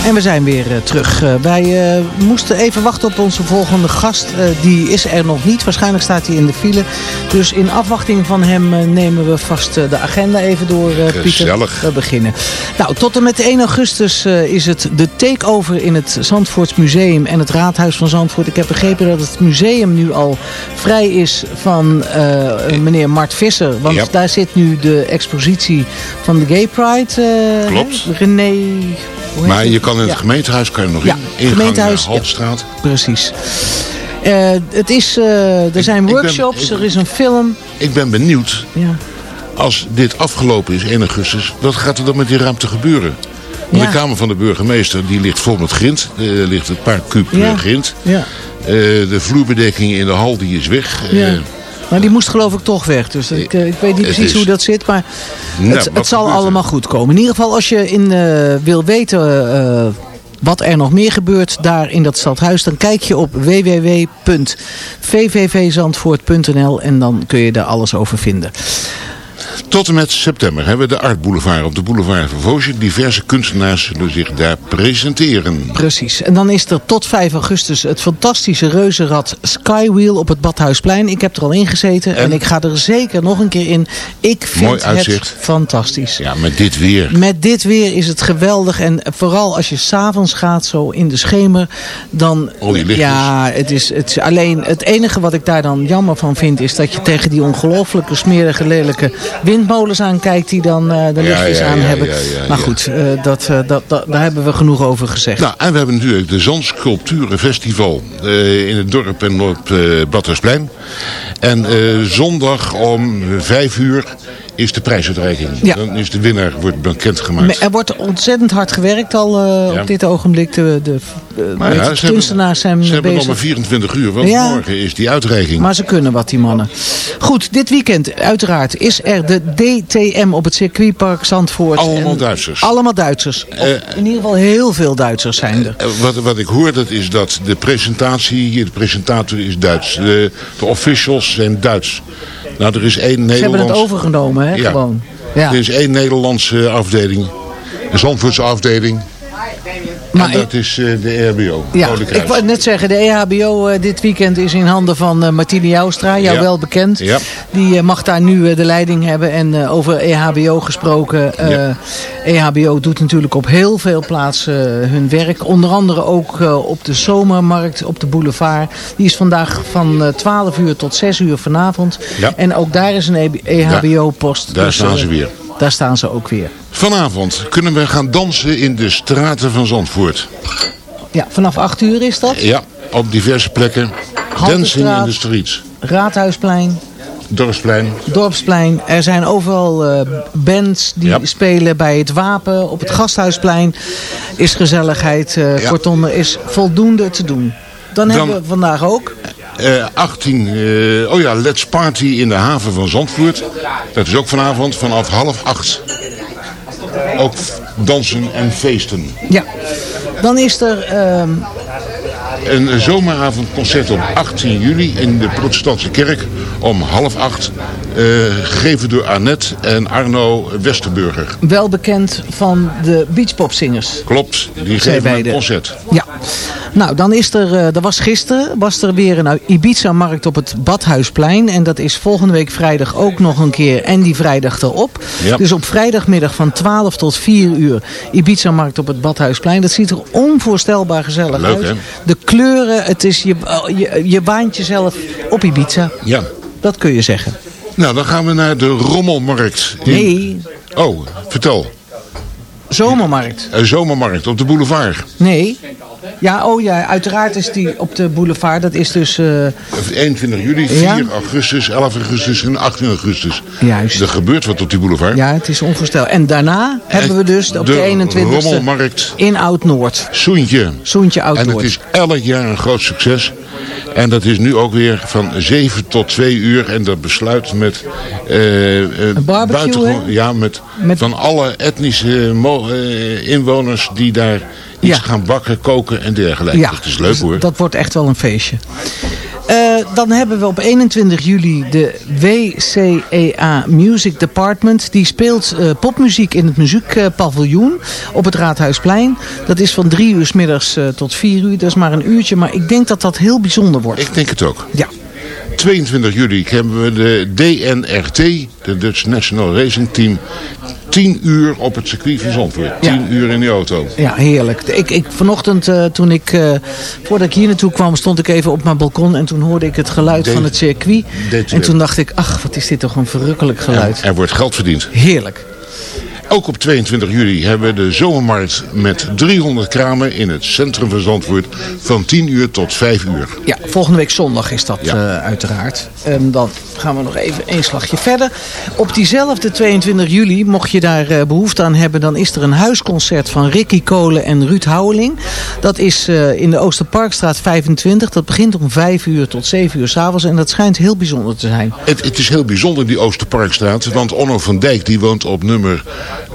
En we zijn weer eh, terug. Eh, wij eh, moesten even wachten op onze volgende gast. Die is er nog niet. Waarschijnlijk staat hij in de file. Dus in afwachting van hem nemen we vast de agenda even door, Pieter. Gezellig. We beginnen. Nou, tot en met 1 augustus is het de takeover in het Zandvoorts Museum en het Raadhuis van Zandvoort. Ik heb begrepen dat het museum nu al vrij is van meneer Mart Visser. Want daar zit nu de expositie van de Gay Pride. Klopt. hè? René... Maar het? je kan in het gemeentehuis kan je nog in. Ingang gemeentehuis, Haltstraat. Precies. Eh, het is, eh, er zijn ik workshops, ik- er is een film. Ik ben benieuwd, Ja. als dit afgelopen is, 1 augustus, wat gaat er dan met die ruimte gebeuren? Want Ja. de Kamer van de Burgemeester, die ligt vol met grind. Er ligt een paar kuub Ja. eh, grind. Ja. Eh, de vloerbedekking in de hal, die is weg. Ja. Maar die moest geloof ik toch weg. Dus ik, eh, ik weet niet precies is- hoe dat zit. Maar nou, het, zal allemaal goed komen. In ieder geval als je in, eh, wil weten eh, wat er nog meer gebeurt daar in dat stadhuis. Dan kijk je op www.vvvzandvoort.nl en dan kun je daar alles over vinden. Tot en met september hebben we de Art Boulevard op de boulevard van Vosje. Diverse kunstenaars zullen zich daar presenteren. Precies. En dan is er tot 5 augustus het fantastische reuzenrad Skywheel op het Badhuisplein. Ik heb er al in gezeten en, En? ik ga er zeker nog een keer in. Ik vind Mooi uitzicht. het fantastisch. Ja, met dit weer. Met dit weer is het geweldig. En vooral als je s'avonds gaat, zo in de schemer, dan... Die lichtjes. Ja, het is, het is alleen... Het enige wat ik daar dan jammer van vind, is dat je tegen die ongelooflijke, smerige, lelijke windmolens aankijkt die dan eh, de lichtjes ja, aan hebben. maar goed, eh, dat, eh, dat, dat, daar hebben we genoeg over gezegd. Nou, en we hebben natuurlijk de Zandsculpturenfestival in het dorp en op eh Badhuisplein. En zondag om vijf uur is de prijsuitreiking. Ja. Dan is de winnaar wordt bekendgemaakt. Er wordt ontzettend hard gewerkt al eh, Ja. op dit ogenblik. De, de, de, Maar weet ja, het, ze hebben- kunstenaars zijn Ze hebben nog maar bezig. 24 uur, want morgen is die uitreiking. Maar ze kunnen wat, die mannen. Goed, dit weekend uiteraard is er de DTM op het circuitpark Zandvoort. Allemaal En Duitsers. Allemaal Duitsers. Of Eh, in ieder geval heel veel Duitsers zijn er. Eh, Wat, wat ik hoor, dat is dat de presentatie, de presentator is Duits. De, de officials zijn Duits. Nou, er is één Ze hebben het overgenomen, hè, Ja. gewoon. Ja. Er is één Nederlandse afdeling. De Zandvoortse afdeling. Maar en dat is eh, de RBO. Ja, ik wou net zeggen, de E EHBO eh, dit weekend is in handen van eh Martine Joustra, jou Ja. wel bekend. Ja. Die eh, mag daar nu de leiding hebben. En over EHBO gesproken, eh, Ja. EHBO doet natuurlijk op heel veel plaatsen hun werk. Onder andere ook op de zomermarkt, op de boulevard. Die is vandaag van eh, 12 uur tot 6 uur vanavond. Ja. En ook daar is een EHBO-post. Daar staan ze weer. Daar staan ze ook weer. Vanavond kunnen we gaan dansen in de straten van Zandvoort. Ja, vanaf 8 uur is dat. Ja, op diverse plekken. Dancing in the streets. Raadhuisplein. Dorpsplein. Dorpsplein. Er zijn overal eh, bands die Ja. spelen bij het Wapen. Op het Gasthuisplein is gezelligheid. Ja. Kortom, er is voldoende te doen. Dan, Dan- hebben we vandaag ook. Eh 18, eh, oh ja, Let's Party in de haven van Zandvoort. Dat is ook vanavond vanaf half acht. Ook dansen en feesten. Ja. Dan is er... ehm, Een zomeravondconcert op 18 juli in de protestantse kerk om half acht. eh, gegeven door Annette en Arno Westerburger. Wel bekend van de beachpopzingers. Klopt, die geven een concert. Ja. Nou, dan is er, eh, er was gisteren was er weer een Ibiza-markt op het Badhuisplein. En dat is volgende week vrijdag ook nog een keer. En die vrijdag erop. Ja. Dus op vrijdagmiddag van 12 tot 4 uur Ibiza-markt op het Badhuisplein. Dat ziet er onvoorstelbaar gezellig Leuk, uit. hè? De kleuren, het is, je, oh, je, je waant jezelf op Ibiza. Ja. Dat kun je zeggen. Nou, dan gaan we naar de Rommelmarkt. in- Nee, Oh, vertel. zomermarkt. Een zomermarkt op de boulevard. Nee. Ja, oh ja, uiteraard is die op de boulevard. Dat is dus... eh, 21 juli, 4 Ja. augustus, 11 augustus en 18 augustus. Juist. Er gebeurt wat op die boulevard. Ja, het is onvoorstelbaar. En daarna hebben we dus op de, de 21 e Rommelmarkt in Oud-Noord. Soentje. Soentje En het Oud-Noord. is elk jaar een groot succes. En dat is nu ook weer van 7 tot 2 uur. En dat besluit met... barbecue, hè? Ja, met, Met- van alle etnische eh, inwoners die daar iets Ja. gaan bakken, koken en dergelijke. Ja, dat is leuk hoor. Dat wordt echt wel een feestje. Eh, dan hebben we op 21 juli de WCEA Music Department. Die speelt eh, popmuziek in het muziekpaviljoen op het Raadhuisplein. Dat is van 3 uur 's middags eh, tot 4 uur. Dat is maar een uurtje, maar ik denk dat dat heel bijzonder wordt. Ik denk het ook. Ja. 22 juli hebben we de DNRT, de Dutch National Racing Team. 10 uur op het circuit van Zandvoort. 10 uur in die auto. Ja, heerlijk. Ik, ik, vanochtend, eh, toen ik, eh, voordat ik hier naartoe kwam, stond ik even op mijn balkon. En toen hoorde ik het geluid van het circuit. En toen dacht ik, ach, wat is dit toch een verrukkelijk En geluid. er wordt geld verdiend. Heerlijk. Ook op 22 juli hebben we de zomermarkt met 300 kramen in het centrum van Zandvoort van 10 uur tot 5 uur. Ja, volgende week zondag is dat Ja. eh, uiteraard. En dan gaan we nog even een slagje verder. Op diezelfde 22 juli, mocht je daar eh, behoefte aan hebben... dan is er een huisconcert van Ricky Kolen en Ruud Houweling. Dat is eh, in de Oosterparkstraat 25. Dat begint om 5 uur tot 7 uur s'avonds. En dat schijnt heel bijzonder te zijn. Het, het is heel bijzonder die Oosterparkstraat, want Onno van Dijk die woont op nummer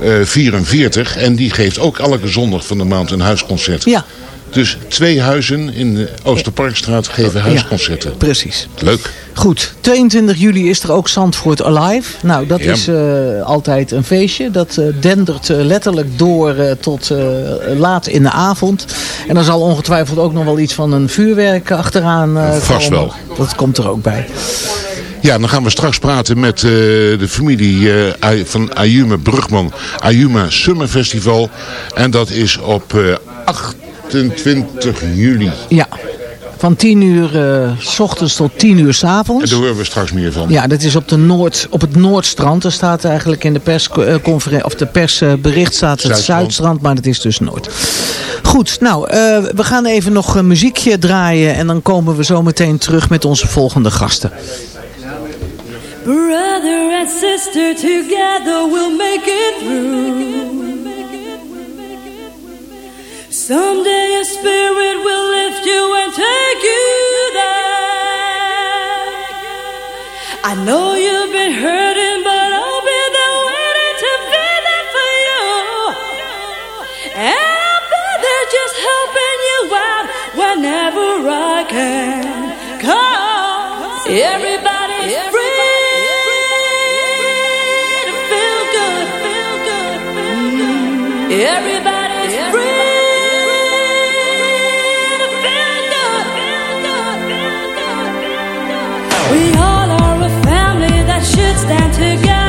eh, 44 en die geeft ook elke zondag van de maand een huisconcert. Ja. Dus twee huizen in de Oosterparkstraat geven huisconcerten. Precies. Leuk. Goed, 22 juli is er ook Zandvoort Alive. Nou, dat Ja. is eh, altijd een feestje. Dat eh, dendert eh, letterlijk door eh, tot eh, laat in de avond. En er zal ongetwijfeld ook nog wel iets van een vuurwerk achteraan eh Vast komen. wel. Dat komt er ook bij. Ja, dan gaan we straks praten met eh, de familie eh, van Ayuma Brugman. Ayuma Summer Festival. En dat is op eh, 28 juli. Ja, van 10 uur eh, s ochtends tot 10 uur s En avonds. daar horen we straks meer van. Ja, dat is op, de Noord, op het Noordstrand. Er staat eigenlijk in de persconferentie, of de persbericht staat het Zuidstrand. Zuidstrand, maar dat is dus Noord. Goed, nou, eh, we gaan even nog een muziekje draaien en dan komen we zo meteen terug met onze volgende gasten. Brother and sister, together we'll make it through. Someday a spirit will lift you and take you there. I know you've been hurting, but I'll be there waiting to be there for you. And I'll be there just helping you out whenever I can. Cause everybody's free We all are a family that should stand together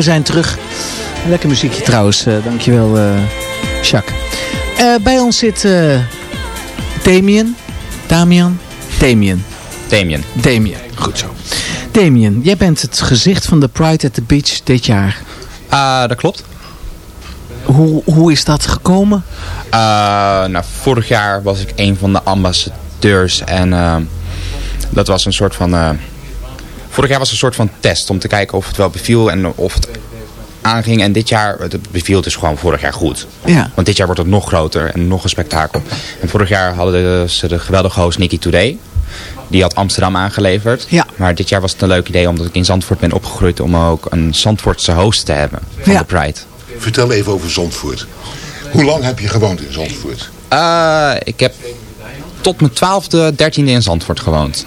we zijn terug. Lekker muziekje trouwens. eh, dankjewel, eh Jacques. Eh, bij ons zit Damien. Damian? Damien. Damien. Damien, goed zo. Damien, jij bent het gezicht van de Pride at the Beach dit jaar. Ah, dat klopt. Hoe, hoe is dat gekomen? Uh, nou, vorig jaar was ik een van de ambassadeurs en uh, dat was een soort van... Uh, vorig jaar was een soort van test om te kijken of het wel beviel en of het aanging. En dit jaar, het beviel dus gewoon vorig jaar goed. Ja. Want dit jaar wordt het nog groter en nog een spektakel. En vorig jaar hadden ze de geweldige host Nicky Today. Die had Amsterdam aangeleverd. Ja. Maar dit jaar was het een leuk idee omdat ik in Zandvoort ben opgegroeid om ook een Zandvoortse host te hebben van Ja. de Pride. Vertel even over Zandvoort. Hoe lang heb je gewoond in Zandvoort? Uh, ik heb tot mijn twaalfde, dertiende in Zandvoort gewoond.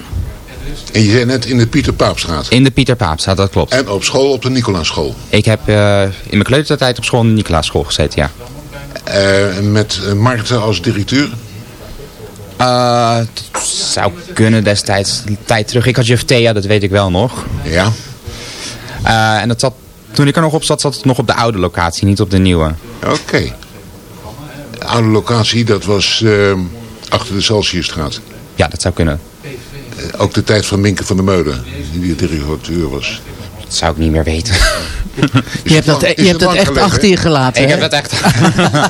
En je zei net in de Pieter Paapstraat. In de Pieter Paapstraat, dat klopt. En op school op de Nicolaaschool. Ik heb uh, in mijn kleutertijd op school in de Nicolaaschool gezeten, ja. Uh, met Marten als directeur? Uh, dat zou kunnen destijds, tijd terug. Ik had juf Thea, dat weet ik wel nog. Ja. En dat zat, toen ik er nog op zat, zat het nog op de oude locatie, niet op de nieuwe. Oké. Okay. De oude locatie, dat was achter de Celsiusstraat. Ja, dat zou kunnen. Uh, ook de tijd van Minke van der Meulen, die de directeur was. Dat zou ik niet meer weten. je hebt dat, lang, je hebt dat echt achter je gelaten, Ik hè? heb dat echt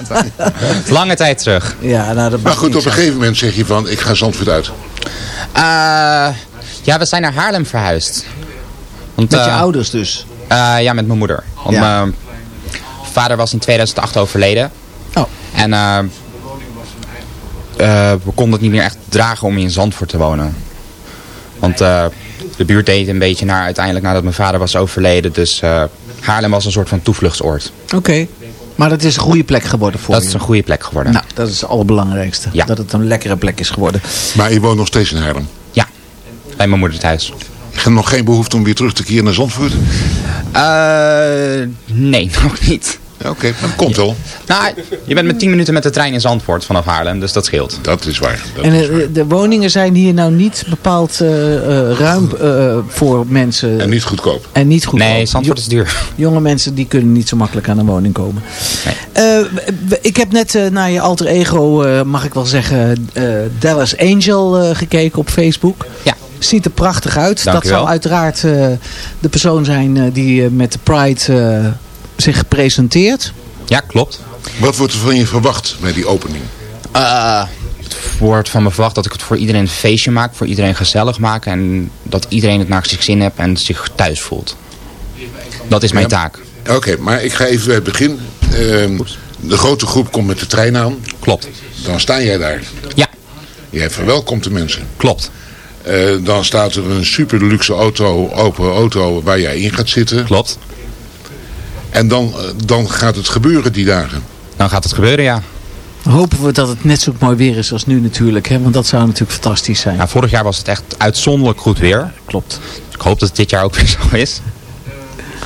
Lange tijd terug. Ja, nou, dat maar goed, op een gegeven moment zeg je van, ik ga Zandvoort uit. Uh, ja, we zijn naar Haarlem verhuisd. Want, met je uh, ouders dus? Uh, ja, met mijn moeder. Want ja. mijn vader was in 2008 overleden. Oh. En uh, we konden het niet meer echt dragen om in Zandvoort te wonen. Want uh, de buurt deed een beetje naar uiteindelijk nadat mijn vader was overleden. Dus uh, Haarlem was een soort van toevluchtsoord. Oké. Okay. Maar dat is een goede plek geworden voor Dat je. is een goede plek geworden. Nou, dat is het allerbelangrijkste. Ja. Dat het een lekkere plek is geworden. Maar je woont nog steeds in Haarlem? Ja, bij mijn moeder thuis. Je hebt nog geen behoefte om weer terug te keren naar Zandvoort? Uh, nee, nog niet. Oké, okay, dat komt wel. Nou, je bent met 10 minuten met de trein in Zandvoort vanaf Haarlem, dus dat scheelt. Dat is waar. Dat en is waar. de, woningen zijn hier nou niet bepaald uh, uh, ruim uh, voor mensen. En niet goedkoop. En niet goedkoop. Nee, Zandvoort is duur. Jonge mensen die kunnen niet zo makkelijk aan een woning komen. Nee. ik heb net naar je alter ego, mag ik wel zeggen, Dallas Angel gekeken op Facebook. Ja. Ziet er prachtig uit. Dank dat zal uiteraard de persoon zijn die met de Pride zich presenteert. Ja, klopt. Wat wordt er van je verwacht bij die opening? Uh, het wordt van me verwacht dat ik het voor iedereen een feestje maak. Voor iedereen gezellig maak. En dat iedereen het naar zich zin heeft en zich thuis voelt. Dat is mijn ja. taak. Oké, okay, maar ik ga even bij het begin. Uh, de grote groep komt met de trein aan. Klopt. Dan sta jij daar. Ja. Jij verwelkomt de mensen. Klopt. Uh, dan staat er een super luxe auto, open auto waar jij in gaat zitten. Klopt. En dan, dan gaat het gebeuren die dagen. Dan gaat het gebeuren, ja. Hopen we dat het net zo mooi weer is als nu natuurlijk. Hè? Want dat zou natuurlijk fantastisch zijn. Nou, vorig jaar was het echt uitzonderlijk goed weer. Klopt. Ik hoop dat het dit jaar ook weer zo is.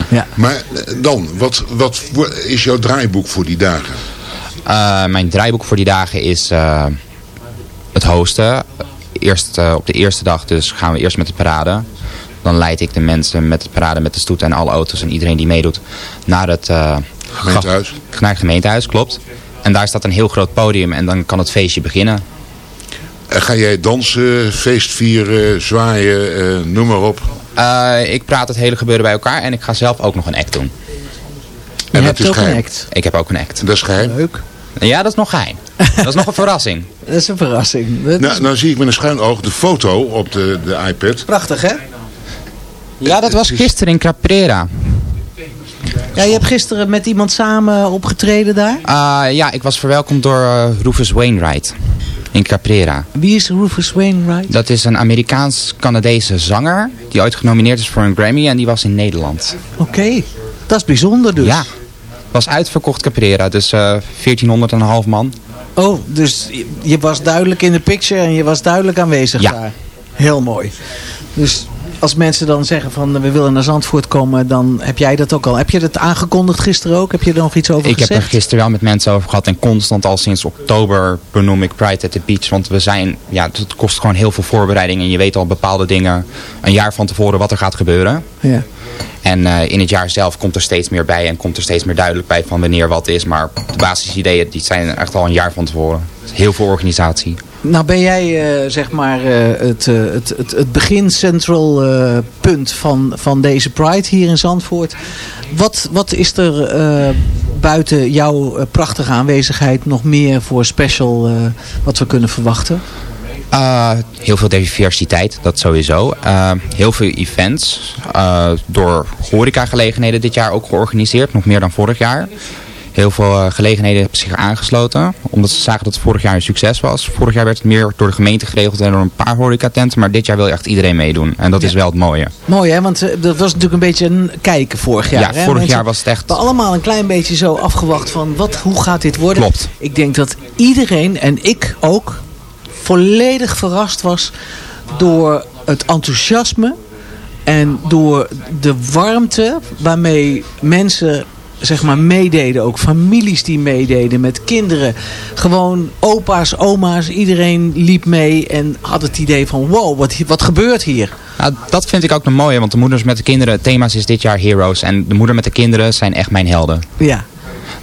Ja. Maar dan, wat, wat is jouw draaiboek voor die dagen? Uh, mijn draaiboek voor die dagen is uh, het hosten. Eerst uh, op de eerste dag dus gaan we eerst met de parade. Dan leid ik de mensen met het parade, met de stoet en alle auto's en iedereen die meedoet naar het uh, gemeentehuis. Naar het gemeentehuis, klopt. En daar staat een heel groot podium en dan kan het feestje beginnen. En ga jij dansen, feest vieren, zwaaien, uh, noem maar op? Uh, ik praat het hele gebeuren bij elkaar en ik ga zelf ook nog een act doen. En je hebt ook geheim. een act? Ik heb ook een act. Dat is geheim? Leuk. Ja, dat is nog geheim. dat is nog een verrassing. Dat is een verrassing. Dat nou, nou zie ik met een schuin oog de foto op de, de iPad. Prachtig, hè? Ja, dat was gisteren in Caprera. Ja, je hebt gisteren met iemand samen opgetreden daar? Uh, ja, ik was verwelkomd door uh, Rufus Wainwright in Caprera. Wie is Rufus Wainwright? Dat is een Amerikaans-Canadese zanger die ooit genomineerd is voor een Grammy en die was in Nederland. Oké, okay. dat is bijzonder dus. Ja, was uitverkocht Caprera, dus uh, 1400 en een half man. Oh, dus je was duidelijk in de picture en je was duidelijk aanwezig ja. daar. Heel mooi. Dus als mensen dan zeggen van we willen naar Zandvoort komen, dan heb jij dat ook al. Heb je dat aangekondigd gisteren ook? Heb je er nog iets over ik gezegd? Ik heb er gisteren wel met mensen over gehad en constant al sinds oktober benoem ik Pride at the Beach. Want we zijn, ja, het kost gewoon heel veel voorbereiding en je weet al bepaalde dingen een jaar van tevoren wat er gaat gebeuren. Ja. En eh, in het jaar zelf komt er steeds meer bij en komt er steeds meer duidelijk bij van wanneer wat is. Maar de basisideeën die zijn echt al een jaar van tevoren. Heel veel organisatie. Nou ben jij eh, zeg maar eh, het, eh, het, het, het begin central punt van, van deze Pride hier in Zandvoort. Wat, wat is er buiten jouw prachtige aanwezigheid nog meer voor special wat we kunnen verwachten? Uh, heel veel diversiteit, dat sowieso. Uh, heel veel events. Uh, door horecagelegenheden dit jaar ook georganiseerd. Nog meer dan vorig jaar. Heel veel uh, gelegenheden hebben zich aangesloten. Omdat ze zagen dat het vorig jaar een succes was. Vorig jaar werd het meer door de gemeente geregeld en door een paar horecatenten. Maar dit jaar wil echt iedereen meedoen. En dat Ja. is wel het mooie. Mooi hè, want eh, dat was natuurlijk een beetje een kijken vorig jaar. Ja, hè? vorig Mensen jaar was het echt... hebben allemaal een klein beetje zo afgewacht van wat, hoe gaat dit worden? Klopt. Ik denk dat iedereen en ik ook volledig verrast was door het enthousiasme en door de warmte waarmee mensen zeg maar meededen. Ook families die meededen met kinderen. Gewoon opa's, oma's, iedereen liep mee en had het idee van wow, wat, wat gebeurt hier? Nou, dat vind ik ook nog mooie, want de moeders met de kinderen, het thema is dit jaar Heroes. En de moeder met de kinderen zijn echt mijn helden. Ja.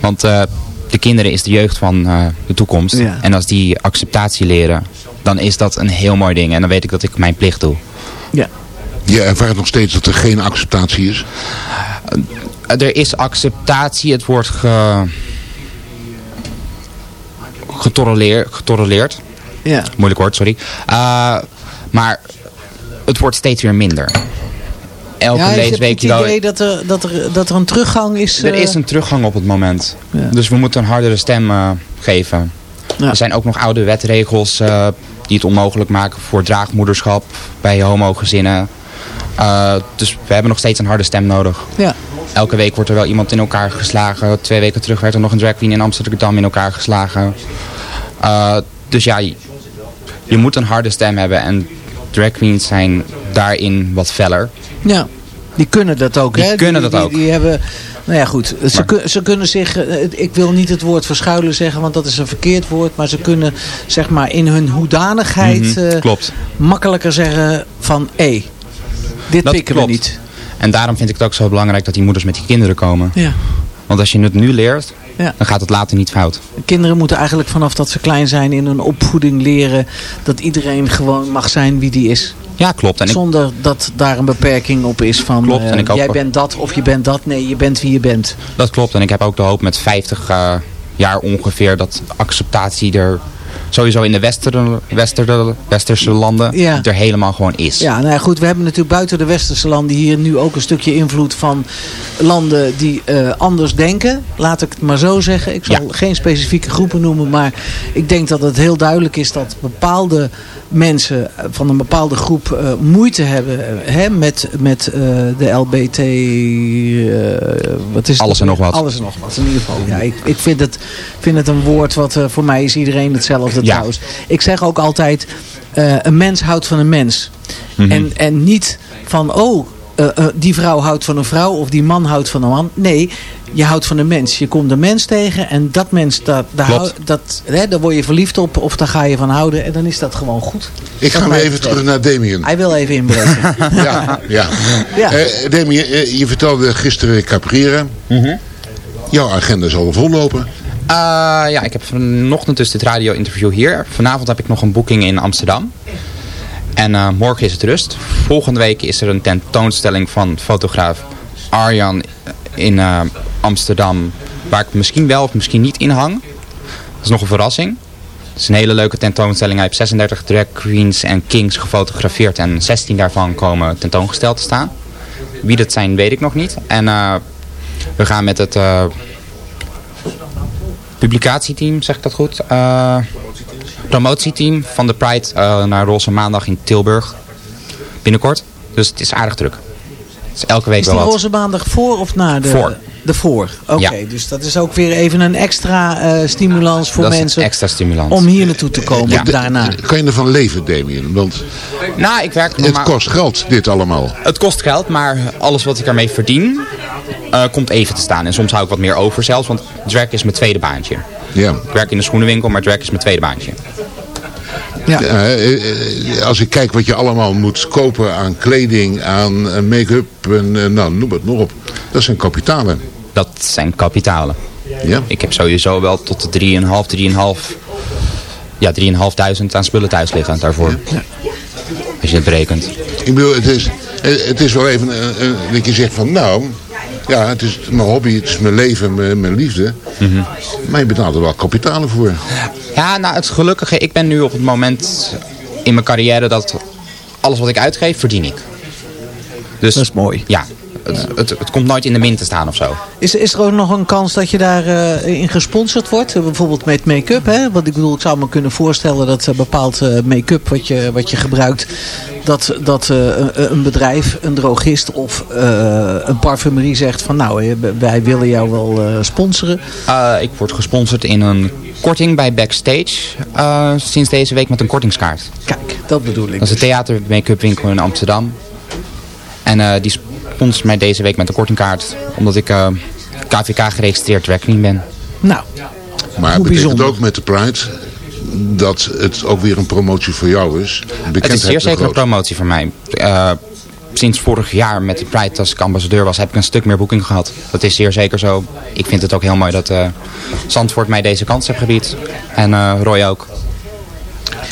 Want eh, de kinderen is de jeugd van eh, de toekomst. Ja. En als die acceptatie leren, dan is dat een heel mooi ding. En dan weet ik dat ik mijn plicht doe. Ja. Je ervaart nog steeds dat er geen acceptatie is. Eh, Er is acceptatie, het wordt ge... Ja. Moeilijk woord, sorry. Eh, maar het wordt steeds weer minder. Elke ja, hebt leesweek... het je wel- idee dat er, dat, er, dat er een teruggang is. Er eh, is een teruggang op het moment. Ja. Dus we moeten een hardere stem geven. Ja. Er zijn ook nog oude wetregels die het onmogelijk maken voor draagmoederschap bij homogezinnen. Dus we hebben nog steeds een harde stem nodig. Ja. Elke week wordt er wel iemand in elkaar geslagen. Twee weken terug werd er nog een drag queen in Amsterdam in elkaar geslagen. Uh, dus ja, je, je moet een harde stem hebben. En drag queens zijn daarin wat feller. Ja, die kunnen dat ook. Die hè? kunnen dat die, ook. Die, hebben, nou ja goed, ze, Maar- kun- ze kunnen zich, eh, ik wil niet het woord verschuilen zeggen, want dat is een verkeerd woord. Maar ze kunnen zeg maar in hun hoedanigheid Mhm, eh, klopt. makkelijker zeggen van, hé, dit Dat pikken klopt. we niet. En daarom vind ik het ook zo belangrijk dat die moeders met die kinderen komen. Ja. Want als je het nu leert, Ja. dan gaat het later niet fout. Kinderen moeten eigenlijk vanaf dat ze klein zijn in hun opvoeding leren dat iedereen gewoon mag zijn wie die is. Ja, klopt. En ik, Zonder dat daar een beperking op is van Klopt, eh, en ik ook- jij bent dat of je bent dat. Nee, je bent wie je bent. dat klopt. En ik heb ook de hoop met 50 eh, jaar ongeveer dat acceptatie er sowieso in de westeren, westeren, westerse landen Ja. er helemaal gewoon is. Ja, nou ja, goed, we hebben natuurlijk buiten de westerse landen hier nu ook een stukje invloed van landen die eh, anders denken. Laat ik het maar zo zeggen. Ik zal Ja. geen specifieke groepen noemen, maar ik denk dat het heel duidelijk is dat bepaalde mensen van een bepaalde groep eh, moeite hebben eh, hè, met, met eh, de LBT... wat is? Alles en nog wat. Alles en nog wat, in ieder geval. Ja, ik, ik vind, het, vind het een woord wat voor mij is iedereen hetzelfde Ja. trouwens. Ik zeg ook altijd, een mens houdt van een mens. Mhm. En, en niet van, oh, eh, eh, die vrouw houdt van een vrouw of die man houdt van een man. Nee, je houdt van een mens. Je komt een mens tegen en dat mens, dat, daar, hou- dat, hè, daar word je verliefd op of daar ga je van houden. En dan is dat gewoon goed. Ik ga weer even betreft. terug naar Damien. Hij wil even inbreken. Ja, ja. Ja. Eh, Damien, je vertelde gisteren Caprera. Jouw agenda zal vollopen. Eh, ja, ik heb vanochtend dus dit radio-interview hier. Vanavond heb ik nog een boeking in Amsterdam. En eh, morgen is het rust. Volgende week is er een tentoonstelling van fotograaf Arjan in eh, Amsterdam. Waar ik misschien wel of misschien niet in hang. Dat is nog een verrassing. Het is een hele leuke tentoonstelling. Hij heeft 36 drag queens en kings gefotografeerd. En 16 daarvan komen tentoongesteld te staan. Wie dat zijn weet ik nog niet. En eh, we gaan met het... eh, publicatieteam, zeg ik dat goed? Eh, promotieteam van de Pride eh, naar Roze Maandag in Tilburg. Binnenkort. Dus het is aardig druk. Elke week Is wel die wat. roze maandag voor of na de... Voor. De voor. Oké, Ja. dus dat is ook weer even een extra eh, stimulans voor dat is mensen een extra stimulans. om hier naartoe te komen Ja. daarna. Kan je ervan leven, Damien? Want Nou, ik werk het kost geld, dit allemaal. Het kost geld, maar alles wat ik ermee verdien, eh, komt even te staan. En soms hou ik wat meer over zelfs, want drag is mijn tweede baantje. Ja. Ik werk in de schoenenwinkel, maar drag is mijn tweede baantje. Ja. eh, als ik kijk wat je allemaal moet kopen aan kleding, aan make-up en nou, noem het nog op. Dat zijn kapitalen. Dat zijn kapitalen. Ja. Ik heb sowieso wel tot de 3,5, 3,5... Ja, 3.500 aan spullen thuis liggen daarvoor. Als je het berekent. Ik bedoel, het is, het is wel even eh, dat je zegt van nou, ja, het is mijn hobby, het is mijn leven, mijn, mijn liefde. Maar je betaalt er wel kapitalen voor. Ja, nou het gelukkige, ik ben nu op het moment in mijn carrière dat alles wat ik uitgeef, verdien ik. Dus, Dat is mooi. Ja, het, het, het komt nooit in de min te staan of zo. Is, is er ook nog een kans dat je daarin in gesponsord wordt? Eh, Bijvoorbeeld met make-up, hè? Want ik bedoel, ik zou me kunnen voorstellen dat uh, bepaald make-up wat je, wat je gebruikt... dat, dat een bedrijf, een drogist of een parfumerie zegt van... nou, wij willen jou wel sponsoren. Ik word gesponsord in een korting bij Backstage. Sinds deze week met een kortingskaart. Kijk, dat bedoel ik. Dat is een theater make-up winkel in Amsterdam. En uh, die sponsort mij deze week met een kortingkaart. Omdat ik uh, KVK geregistreerd drag queen ben. Nou, Maar het betekent ook met de Pride dat het ook weer een promotie voor jou is. Het is zeer zeker een promotie voor mij. Uh, sinds vorig jaar met de Pride als ik ambassadeur was, heb ik een stuk meer boeking gehad. Dat is zeer zeker zo. Ik vind het ook heel mooi dat uh, Zandvoort mij deze kans heeft gebied. En uh, Roy ook.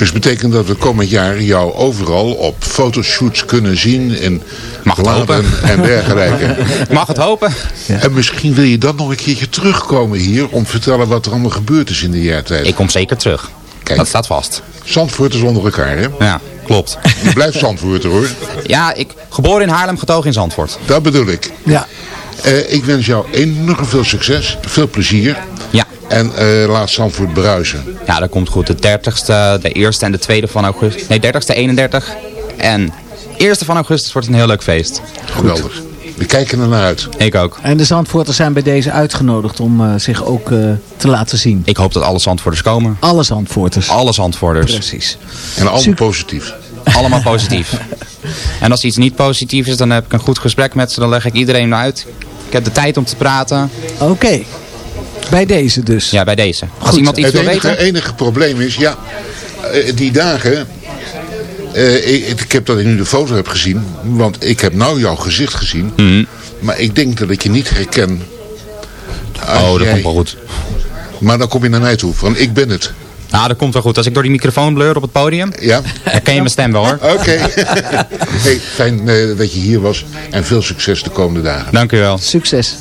Dus betekent dat we komend jaar jou overal op fotoshoots kunnen zien in Mag het hopen. en dergelijke. Mag het hopen. Ja. En misschien wil je dan nog een keertje terugkomen hier om te vertellen wat er allemaal gebeurd is in de jaartijd. Ik kom zeker terug. Kijk, dat staat vast. Zandvoorters onder elkaar, hè? Ja, klopt. Je blijft Zandvoorter, hoor. Ja, ik geboren in Haarlem, getogen in Zandvoort. Dat bedoel ik. Ja. Uh, ik wens jou enorm veel succes, veel plezier. Ja. En uh, laat Zandvoort bruisen. Ja, dat komt goed. De 30ste, de eerste en de tweede van augustus. Nee, 30ste, 31. En eerste van augustus wordt een heel leuk feest. Geweldig. We kijken er naar uit. Ik ook. En de Zandvoorters zijn bij deze uitgenodigd om uh, zich ook uh, te laten zien. Ik hoop dat alle Zandvoorters komen. Alle Zandvoorters. Alle Zandvoorters. Precies. En allemaal Super. positief. Allemaal positief. en als iets niet positief is, dan heb ik een goed gesprek met ze. Dan leg ik iedereen uit. Ik heb de tijd om te praten. Oké. Okay. Bij deze dus? Ja, bij deze. Als Goed. iemand iets het wil enige, weten. Het enige probleem is, ja, die dagen... Uh, ik, ik, heb dat ik nu de foto heb gezien. Want ik heb nou jouw gezicht gezien. Mm -hmm. Maar ik denk dat ik je niet herken. Oh, dat jij... komt wel goed. Maar dan kom je naar mij toe. Want ik ben het. Nou, dat komt wel goed. Als ik door die microfoon bleur op het podium, ja. herken je mijn stem wel hoor. Oké. Okay. hey, fijn uh, dat je hier was. En veel succes de komende dagen. Dank u wel. Succes.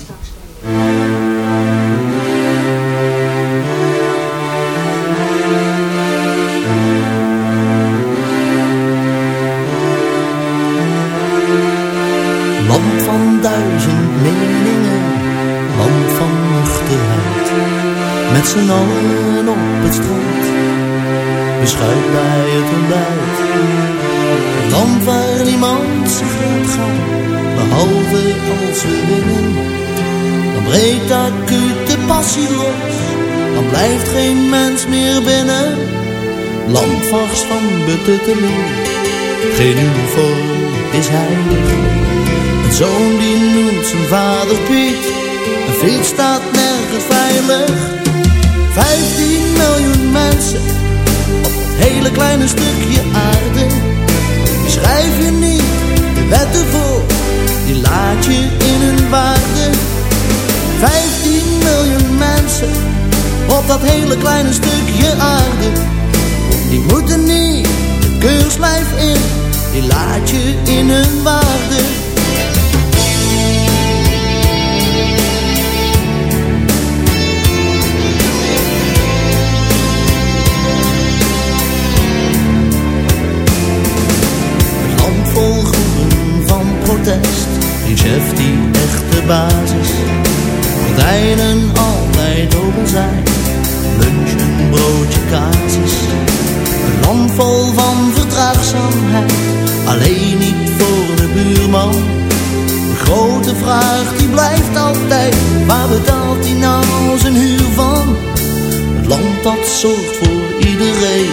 Zorgt voor iedereen,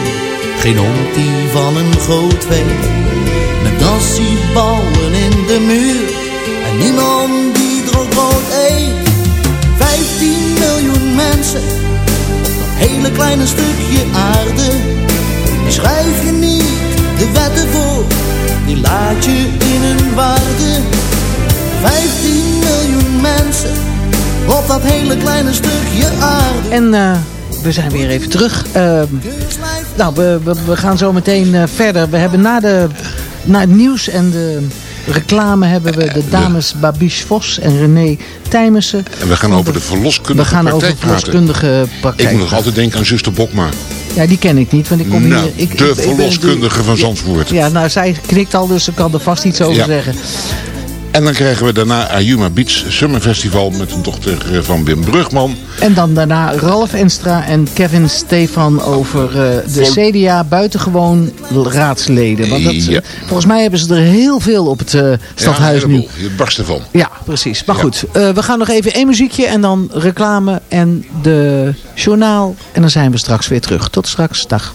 geen hond die van een groot weet. Met ballen in de muur. En niemand die droog brood eet. 15 miljoen mensen. Op dat hele kleine stukje aarde. Die schrijf je niet de wetten voor, die laat je in een waarde. 15 miljoen mensen. Op dat hele kleine stukje aarde. En eh, we zijn weer even terug. Eh, nou, we, we, we gaan zo meteen eh, verder. We hebben na, de, na het nieuws en de reclame hebben we de dames Babiche Vos en René Tijmissen. En we gaan over de verloskundige We gaan over praten. verloskundige praktijk. Ik moet nog altijd denken aan zuster Bokma. Ja, die ken ik niet, want ik kom Nou, hier... Ik, de ik- ik ben verloskundige van Zandvoort. Ja, nou, zij knikt al, dus ze kan er vast iets over Ja. zeggen. En dan krijgen we daarna Ayuma Beach Summer Festival met een dochter eh, van Wim Brugman. En dan daarna Ralf Enstra en Kevin Stefan over eh, de Vol- CDA buitengewoon raadsleden. Want dat, Ja. volgens mij hebben ze er heel veel op het eh, stadhuis ja, nu. Je barst ervan. Ja, precies. Maar Ja. goed, we gaan nog even één muziekje en dan reclame en de journaal. En dan zijn we straks weer terug. Tot straks. Dag.